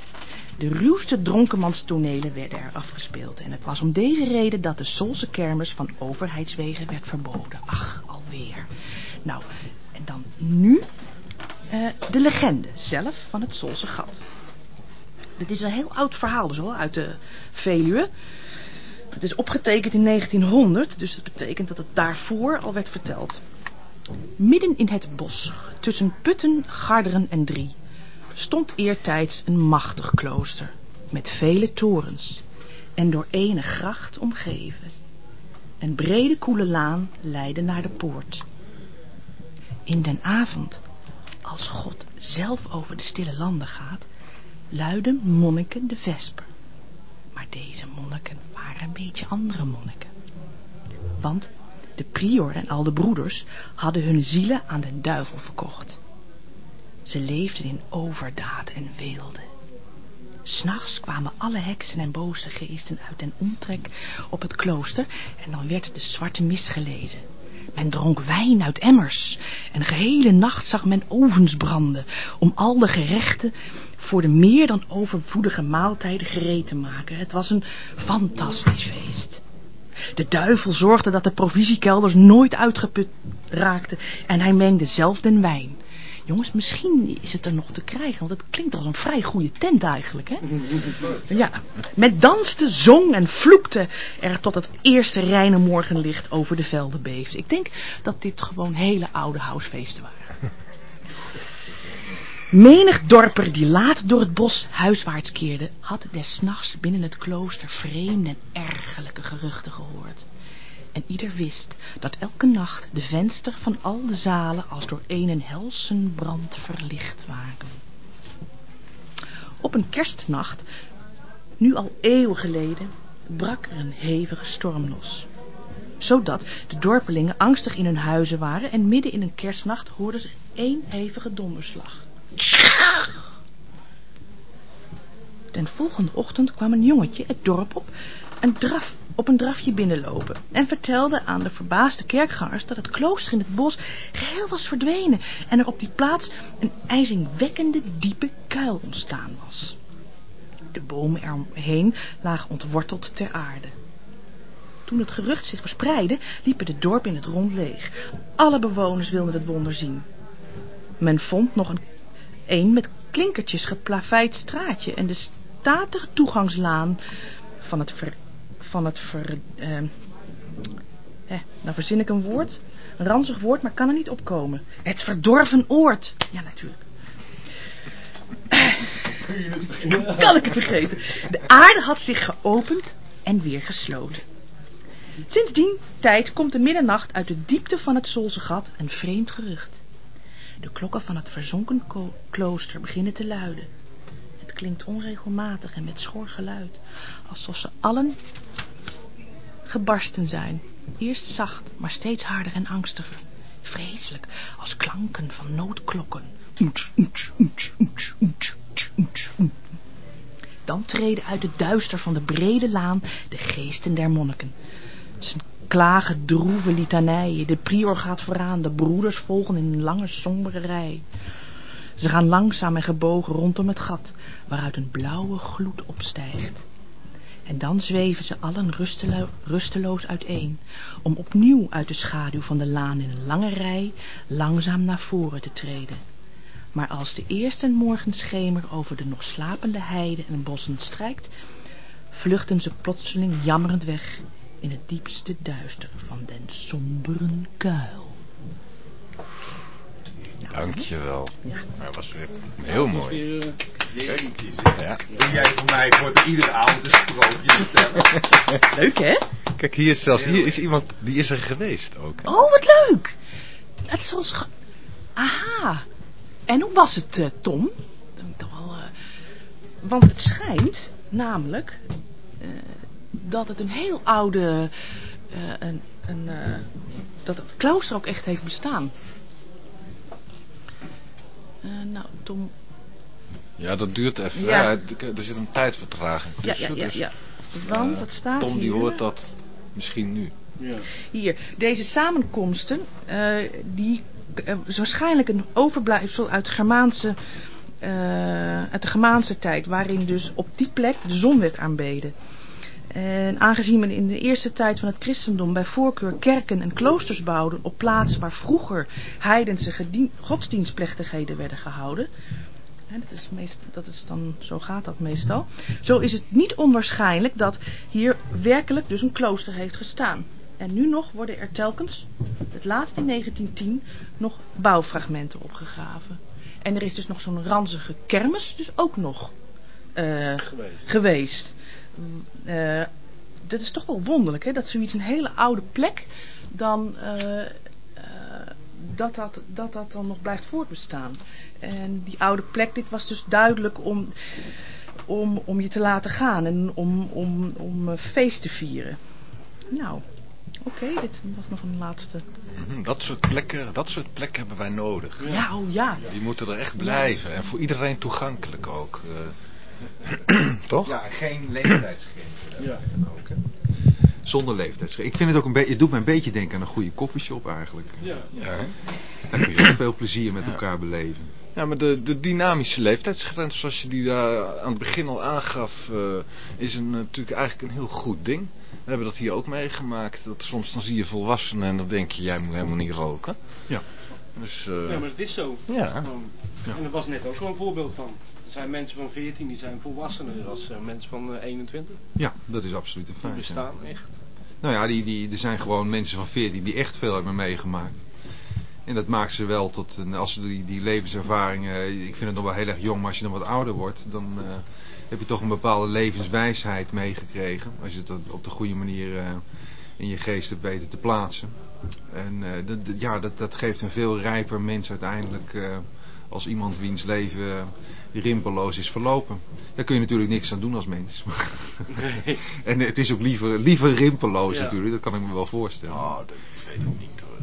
De ruwste dronkenmanstonelen werden er afgespeeld. En het was om deze reden dat de Solse kermis van overheidswegen werd verboden. Ach, alweer. Nou, en dan nu uh, de legende zelf van het Solse gat. Dit is een heel oud verhaal dus hoor, uit de Veluwe. Het is opgetekend in 1900, dus dat betekent dat het daarvoor al werd verteld. Midden in het bos, tussen Putten, Garderen en Drie, stond eertijds een machtig klooster, met vele torens, en door ene gracht omgeven. Een brede koele laan leidde naar de poort. In den avond, als God zelf over de stille landen gaat, luiden monniken de vesper. Maar deze monniken waren een beetje andere monniken. Want de prior en al de broeders hadden hun zielen aan de duivel verkocht. Ze leefden in overdaad en weelde. S'nachts kwamen alle heksen en boze geesten uit den omtrek op het klooster en dan werd de zwarte mis gelezen. Men dronk wijn uit emmers en de gehele nacht zag men ovens branden om al de gerechten voor de meer dan overvoedige maaltijden gereed te maken. Het was een fantastisch feest. De duivel zorgde dat de provisiekelders nooit uitgeput raakten en hij mengde zelf den wijn. Jongens, misschien is het er nog te krijgen, want het klinkt als een vrij goede tent eigenlijk, hè? Ja, met danste, zong en vloekte er tot het eerste reine morgenlicht over de velden beefde. Ik denk dat dit gewoon hele oude huisfeesten waren. Menig dorper die laat door het bos huiswaarts keerde, had des nachts binnen het klooster vreemde en ergerlijke geruchten gehoord. En ieder wist dat elke nacht de venster van al de zalen als door een helsen brand verlicht waren. Op een kerstnacht, nu al eeuwen geleden, brak er een hevige storm los. Zodat de dorpelingen angstig in hun huizen waren en midden in een kerstnacht hoorden ze één hevige donderslag. Den volgende ochtend kwam een jongetje het dorp op, een draf, op een drafje binnenlopen en vertelde aan de verbaasde kerkgangers dat het klooster in het bos geheel was verdwenen en er op die plaats een ijzingwekkende diepe kuil ontstaan was. De bomen eromheen lagen ontworteld ter aarde. Toen het gerucht zich verspreidde, liepen de dorp in het rond leeg. Alle bewoners wilden het wonder zien. Men vond nog een, een met klinkertjes geplaveid straatje en de statige toegangslaan van het ver, van het ver, eh, nou verzin ik een woord, een ranzig woord, maar kan er niet opkomen. Het verdorven oord. Ja, natuurlijk. kan ik het vergeten? De aarde had zich geopend en weer gesloten. Sindsdien tijd komt de middernacht uit de diepte van het Solse gat een vreemd gerucht. De klokken van het verzonken klooster beginnen te luiden. Het klinkt onregelmatig en met schor geluid, alsof ze allen gebarsten zijn. Eerst zacht, maar steeds harder en angstiger. Vreselijk, als klanken van noodklokken. Dan treden uit het duister van de brede laan de geesten der monniken. Ze klagen droeve litanijen, de prior gaat vooraan, de broeders volgen in een lange sombere rij. Ze gaan langzaam en gebogen rondom het gat, waaruit een blauwe gloed opstijgt. En dan zweven ze allen rustelo rusteloos uiteen, om opnieuw uit de schaduw van de laan in een lange rij langzaam naar voren te treden. Maar als de eerste morgenschemer over de nog slapende heide en bossen strijkt, vluchten ze plotseling jammerend weg in het diepste duister van den somberen kuil. Dankjewel. Ja. Dat was weer heel mooi. Weer, eh, Ja. En jij voor mij wordt iedere avond een sprookje vertellen. Leuk hè? Kijk, hier is zelfs hier is iemand die is er geweest ook. hè? Oh, wat leuk! Het is zoals... Aha. En hoe was het, eh, Tom? Dat eh, Want het schijnt, namelijk, eh, dat het een heel oude... eh, een, een, eh, dat het klooster ook echt heeft bestaan. Eh, nou, Tom... Ja, dat duurt even. Ja. hè. Er zit een tijdvertraging Ja, tussen. ja, ja, dus, ja. Want, eh, wat staat Tom die hier? hoort dat misschien nu. ja. Hier, deze samenkomsten, eh, die is waarschijnlijk een overblijfsel uit, Germaanse, eh, uit de Germaanse tijd, waarin dus op die plek de zon werd aanbeden. En aangezien men in de eerste tijd van het christendom bij voorkeur kerken en kloosters bouwde op plaatsen waar vroeger heidense godsdienstplechtigheden werden gehouden, dat, is meest, dat is dan, zo gaat dat meestal. Zo is het niet onwaarschijnlijk dat hier werkelijk dus een klooster heeft gestaan. En nu nog worden er telkens, het laatst in 1910, nog bouwfragmenten opgegraven. En er is dus nog zo'n ranzige kermis, dus ook nog eh, Geweest. geweest. Eh, dat is toch wel wonderlijk, hè? Dat zoiets een hele oude plek dan, eh, eh, dat dat, dat dat dan nog blijft voortbestaan. En die oude plek, dit was dus duidelijk om, om, om je te laten gaan en om, om, om feest te vieren. Nou, oké, dit was nog een laatste. Mhm, Dat soort plekken, dat soort plekken hebben wij nodig. Ja, oh ja. Die moeten er echt blijven. En voor iedereen toegankelijk ook. Toch? Ja, geen leeftijdsgrens. Ja. Ook, hè. Zonder leeftijdsgrens. Ik vind het ook een beetje, het doet me een beetje denken aan een goede koffieshop eigenlijk. Ja. Ja? Daar kun je ook veel plezier met elkaar beleven. Ja, maar de, de dynamische leeftijdsgrens, zoals je die daar aan het begin al aangaf, eh, is een, natuurlijk eigenlijk een heel goed ding. We hebben dat hier ook meegemaakt. Dat soms dan zie je volwassenen en dan denk je, jij moet helemaal niet roken. Ja. Dus, eh, ja, maar het is zo. ja. En er was net ook een voorbeeld van. Er zijn mensen van 14 die zijn volwassener als eh, mensen van eh, 21. Ja, dat is absoluut een Die feit. ja. bestaan echt. Nou ja, die, die, er zijn gewoon mensen van 14 die echt veel hebben meegemaakt. En dat maakt ze wel tot, een, als ze die, die levenservaringen, ik vind het nog wel heel erg jong, maar als je dan wat ouder wordt, dan eh, heb je toch een bepaalde levenswijsheid meegekregen. Als je het op- de goede manier eh, in je geest hebt weten te plaatsen. En eh, dat, ja, dat, dat geeft een veel rijper mens uiteindelijk eh, als iemand wiens leven rimpelloos is verlopen. Daar kun je natuurlijk niks aan doen als mens. Nee. En het is ook liever, liever rimpelloos Ja. natuurlijk, dat kan ik me wel voorstellen. Oh, dat weet ik niet hoor.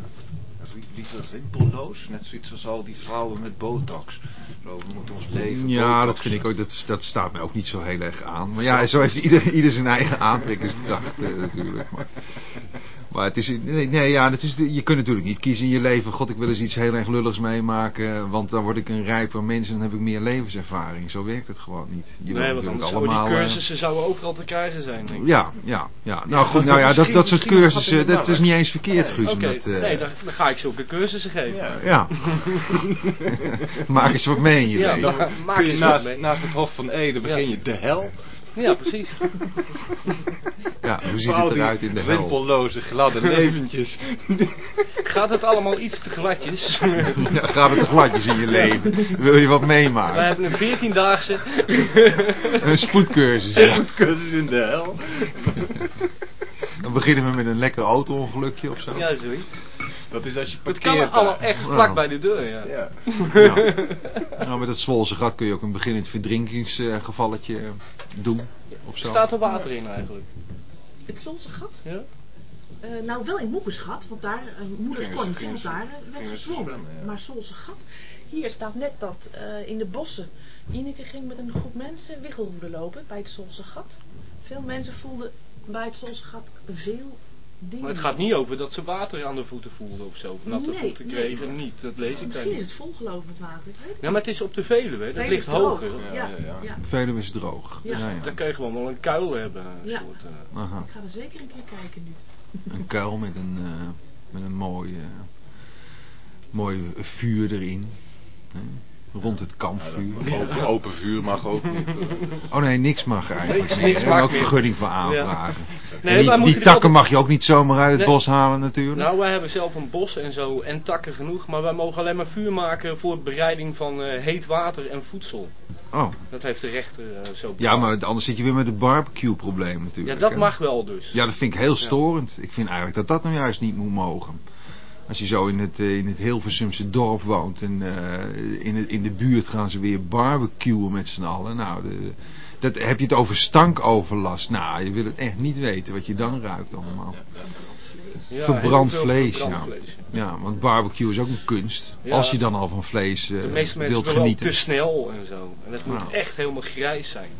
Liever rimpelloos, net zoiets als al die vrouwen met botox. Zo, we moeten ons leven ja, dat vind ik ook, dat, dat staat mij ook niet zo heel erg aan. Maar ja, zo heeft ieder, ieder zijn eigen aantrekkingskracht eh, natuurlijk. Maar, maar het is, nee, nee ja, het is, je kunt natuurlijk niet kiezen in je leven. God, ik wil eens iets heel erg lulligs meemaken, want dan word ik een rijper mens en dan heb ik meer levenservaring. Zo werkt het gewoon niet. Je nee, want anders zouden die allemaal... eh, cursussen zouden overal te krijgen zijn. Denk ik. ja, ja, ja. Nou goed, nou ja, dat, dat soort cursussen, dat is niet eens verkeerd, Guus. Dat, eh, nee, dan, dan ga ik zulke cursussen geven. Ja. Ja. Maak eens wat mee in je Ja, leven. dan maak Kun je naast het Hof van Ede begin je de hel. Ja, precies. Ja, hoe ziet het eruit in de hel? rimpelloze, gladde leventjes. Gaat het allemaal iets te gladjes? Ja, gaat het te gladjes in je leven? Wil je wat We meemaken? hebben een 14-daagse. Een spoedcursus. Ja. Cursus in de hel. Dan beginnen we met een lekker auto-ongelukje of zo. Ja, zoiets. Dat is als je Het parkeert. kan allemaal echt vlak bij de deur, ja. Ja. Ja. Nou, met het Zwolse gat kun je ook een beginnend verdrinkingsgevalletje eh, doen. Of zo. Staat er water in eigenlijk? Het Solse gat? Ja? Eh, nou, wel in Moekenschat, want daar, uh, moeders Gingen kon want daar eh, werd gezwommen. Maar Solse gat, hier staat net dat eh, in de bossen. Ineke ging met een groep mensen wiggelroede lopen bij het Solse gat. Veel mensen voelden bij het Solse gat veel dingen. Maar het gaat niet over dat ze water aan de voeten voelden of zo. Of natte Nee, voeten nee. kregen, niet. Dat lees ik daar Misschien is het volgelopen water, ik weet het Ja, maar het is op de Veluwe, dat Veluwe ligt hoger. Ja, Ja, ja, ja. Veluwe is droog. Ja. Ja, ja. Dan kun je gewoon wel een kuil hebben. Een Ja. soort, eh, Aha. Ik ga er zeker een keer kijken nu. Een kuil met een, eh, met een mooi, mooi vuur erin. Hè? Rond het kampvuur. Open, open vuur mag ook niet. eh. Oh nee, niks mag eigenlijk. Niks- niet. niks mag ook vergunning voor aanvragen. Nee, die, die takken mag je ook niet zomaar uit het Nee. bos halen natuurlijk. Nou, wij hebben zelf een bos en zo en takken genoeg, maar wij mogen alleen maar vuur maken voor bereiding van eh, heet water en voedsel. Oh, Dat heeft de rechter eh, zo ja, bepaald. maar anders zit je weer met het barbecue probleem natuurlijk. Ja, dat hè. mag wel dus. Ja, dat vind ik heel storend. Ik vind eigenlijk dat dat nou juist niet moet mogen. Als je zo in het, eh, in het Hilversumse dorp woont en eh, in, het, in de buurt gaan ze weer barbecuen met z'n allen. Nou, de, dat, heb je het over stankoverlast. Nou, je wil het echt niet weten wat je dan ruikt allemaal. Ja, verbrand vlees, verbrand ja. vlees. Ja, want barbecue is ook een kunst. Ja. Als je dan al van vlees eh, De meeste mensen wilt genieten. te snel en zo. En dat moet Nou. echt helemaal grijs zijn.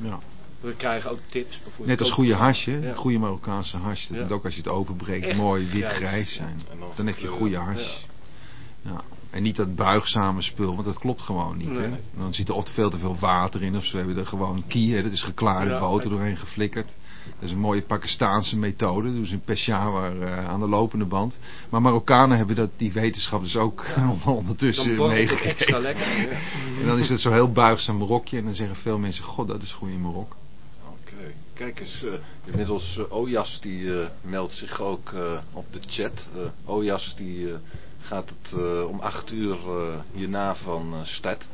Ja. We krijgen ook tips. bijvoorbeeld. Net als goede hasje, Ja. goede Marokkaanse hash. Dat Ja. moet ook als je het openbreekt Echt mooi wit grijs. grijs zijn. Dan Dan heb je goede hash. Ja. En niet dat buigzame spul, want dat klopt gewoon niet. Hè? Dan zit er of veel te veel water in of ze hebben er gewoon kie, dat is geklaarde Ja. boter doorheen geflikkerd. Dat is een mooie Pakistaanse methode, dat doen ze in Peshawar eh, aan de lopende band. Maar Marokkanen hebben dat, die wetenschap dus ook ondertussen Dan borrelt het meegegeven. extra lekker. ja. En dan is dat zo'n heel buigzaam Marokje en dan zeggen veel mensen, god dat is goede Marok. Oké, kijk eens, eh, inmiddels eh, Ojas die eh, meldt zich ook eh, op de chat. Eh, Ojas die eh, gaat het eh, om acht uur eh, hierna van eh start.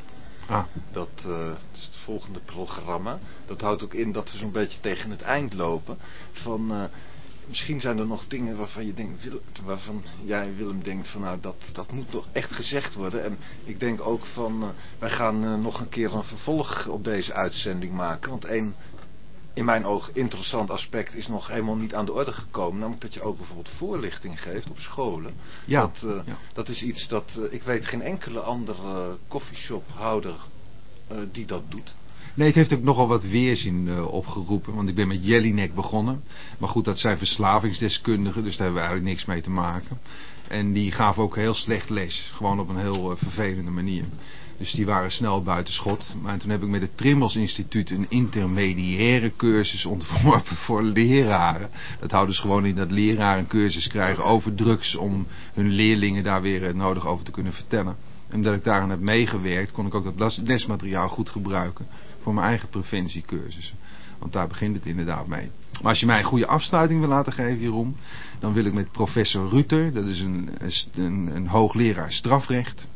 Ah, Dat eh, is het volgende programma. Dat houdt ook in dat we zo'n beetje tegen het eind lopen. Van, eh, misschien zijn er nog dingen waarvan, je denkt, waarvan jij Willem denkt van nou dat, dat moet toch echt gezegd worden. En ik denk ook van wij gaan nog een keer een vervolg op deze uitzending maken. Want één in mijn oog interessant aspect is nog helemaal niet aan de orde gekomen. Namelijk dat je ook bijvoorbeeld voorlichting geeft op scholen. Ja. Dat, uh, ja. dat is iets dat, ik weet geen enkele andere coffeeshophouder die dat doet. Nee, het heeft ook nogal wat weerzin uh, opgeroepen. Want ik ben met Jellinek begonnen. Maar goed, dat zijn verslavingsdeskundigen. Dus daar hebben we eigenlijk niks mee te maken. En die gaven ook heel slecht les. Gewoon op een heel uh, vervelende manier. Dus die waren snel buiten schot. Maar toen heb ik met het Trimbos Instituut een intermediaire cursus ontworpen voor leraren. Dat houdt dus gewoon in dat leraren een cursus krijgen over drugs. Om hun leerlingen daar weer uh, nodig over te kunnen vertellen. En omdat ik daaraan heb meegewerkt, kon ik ook dat lesmateriaal goed gebruiken voor mijn eigen preventiecursussen. Want daar begint het inderdaad mee. Maar als je mij een goede afsluiting wil laten geven, Jeroen, dan wil ik met professor Ruter, dat is een, een, een hoogleraar strafrecht,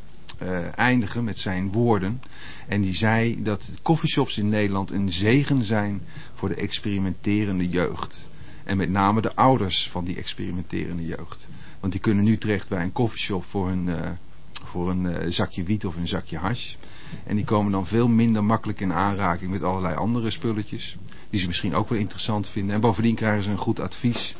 uh, eindigen met zijn woorden. En die zei dat coffeeshops in Nederland een zegen zijn voor de experimenterende jeugd. En met name de ouders van die experimenterende jeugd. Want die kunnen nu terecht bij een coffeeshop voor een, uh, voor een uh, zakje wiet of een zakje hash. En die komen dan veel minder makkelijk in aanraking met allerlei andere spulletjes. Die ze misschien ook wel interessant vinden. En bovendien krijgen ze een goed advies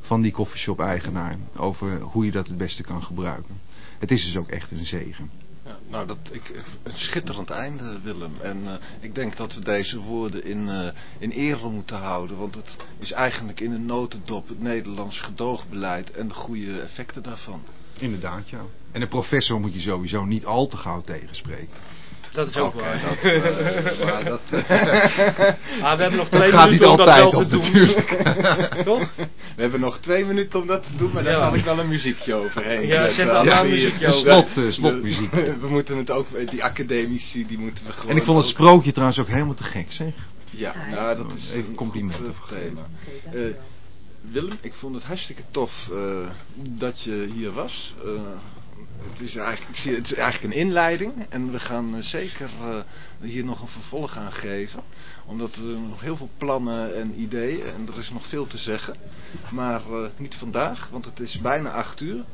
van die koffieshop eigenaar. Over hoe je dat het beste kan gebruiken. Het is dus ook echt een zegen. Ja, nou, dat, ik, een schitterend einde, Willem. En uh, ik denk dat we deze woorden in, uh, in ere moeten houden. Want het is eigenlijk in een notendop het Nederlands gedoogbeleid en de goede effecten daarvan. Inderdaad, ja. En een professor moet je sowieso niet al te gauw tegenspreken. Dat is ook okay, waar. Dat, uh, maar dat, ah, we hebben nog twee minuten niet om dat wel altijd te op, doen. natuurlijk. Toch? We hebben nog twee minuten om dat te doen, maar daar Ja. zal ik wel een muziekje overheen Ja, zet daar Als maar een muziekje over. slot, eh, slotmuziek. We, we moeten het ook, die academici, die moeten we gewoon... En ik vond het ook- sprookje trouwens ook helemaal te gek, zeg. Ja, nou, dat is Even een complimenten goed, eh, vergeven. thema. Eh, Willem, ik vond het hartstikke tof eh, dat je hier was. Eh, het, is eigenlijk, ik zie, het is eigenlijk een inleiding en we gaan eh, zeker eh, hier nog een vervolg aan geven. Omdat we nog heel veel plannen en ideeën en er is nog veel te zeggen. Maar eh, niet vandaag, want het is bijna acht uur.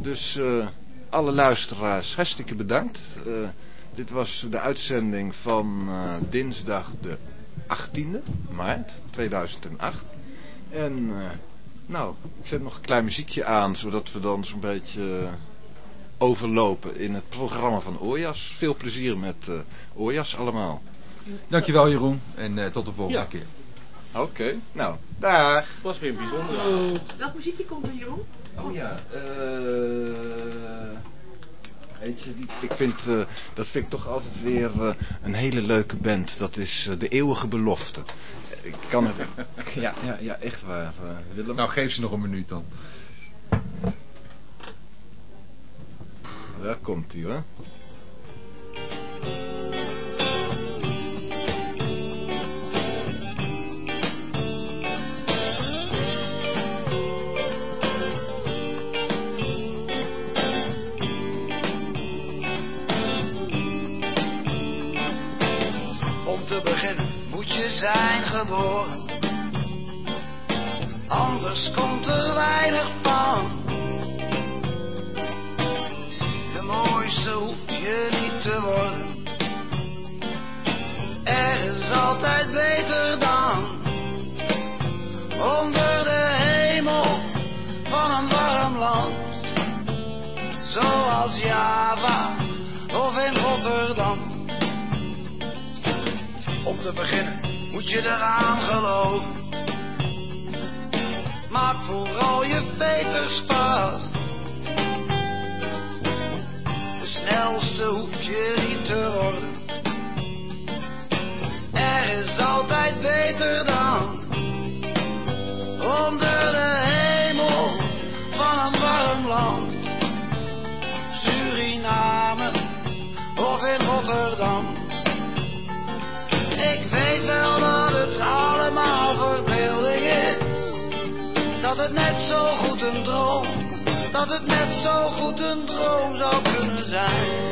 Dus alle luisteraars, hartstikke bedankt. Dit was de uitzending van dinsdag de 18e maart 2008. En nou, ik zet nog een klein muziekje aan, zodat we dan zo'n beetje overlopen in het programma van Ojas. Veel plezier met eh Ojas allemaal. Dankjewel Jeroen en eh, tot de volgende Ja. keer. Oké, nou, dag. Het was weer een bijzonder. Welk muziekje komt er, Jeroen? Oh ja, eh... Weet je, die, ik vind, eh, dat vind ik toch altijd weer een hele leuke band. Dat is De Eeuwige Belofte. Ik kan het... ja, ja, ja, echt waar. Willem. Nou, geef ze nog een minuut dan. Daar komt hij hoor. Om te beginnen moet je zijn geboren. Anders komt er weinig van. Mooiste hoef je niet te worden. Er is altijd beter dan. Onder de hemel van een warm land. Zoals Java of in Rotterdam. Om te beginnen moet je eraan geloven. Maak vooral je veters vast. Snelste hoef je niet te worden. Er is altijd beter dan. Onder de hemel van een warm land. Suriname of in Rotterdam. Ik weet wel dat het allemaal verbeelding is. Dat het net zo goed een droom, dat het net zo goed een droom zou kunnen zijn.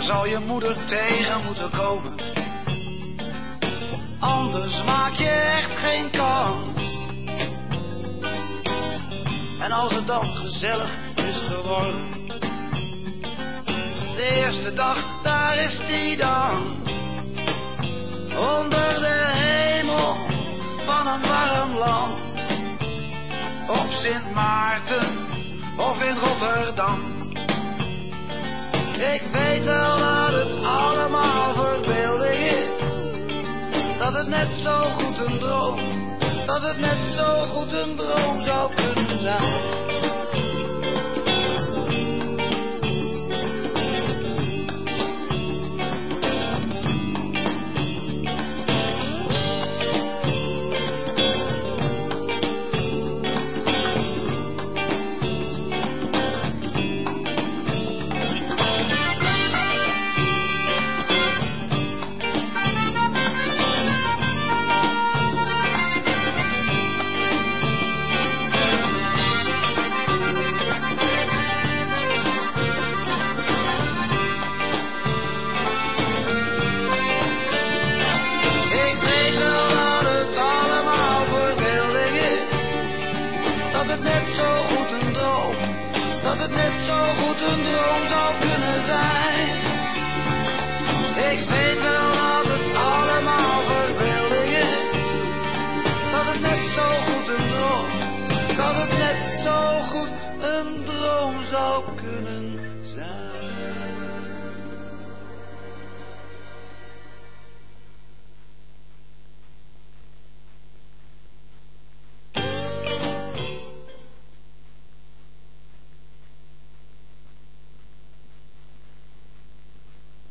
zal je moeder tegen moeten komen. Anders maak je echt geen kans. En als het dan gezellig is geworden. De eerste dag, daar is die dan. Onder de hemel van een warm land. Op Sint Maarten of in Rotterdam. Ik weet wel dat het allemaal verbeelding is. Dat het net zo goed een droom, dat het net zo goed een droom zou kunnen zijn.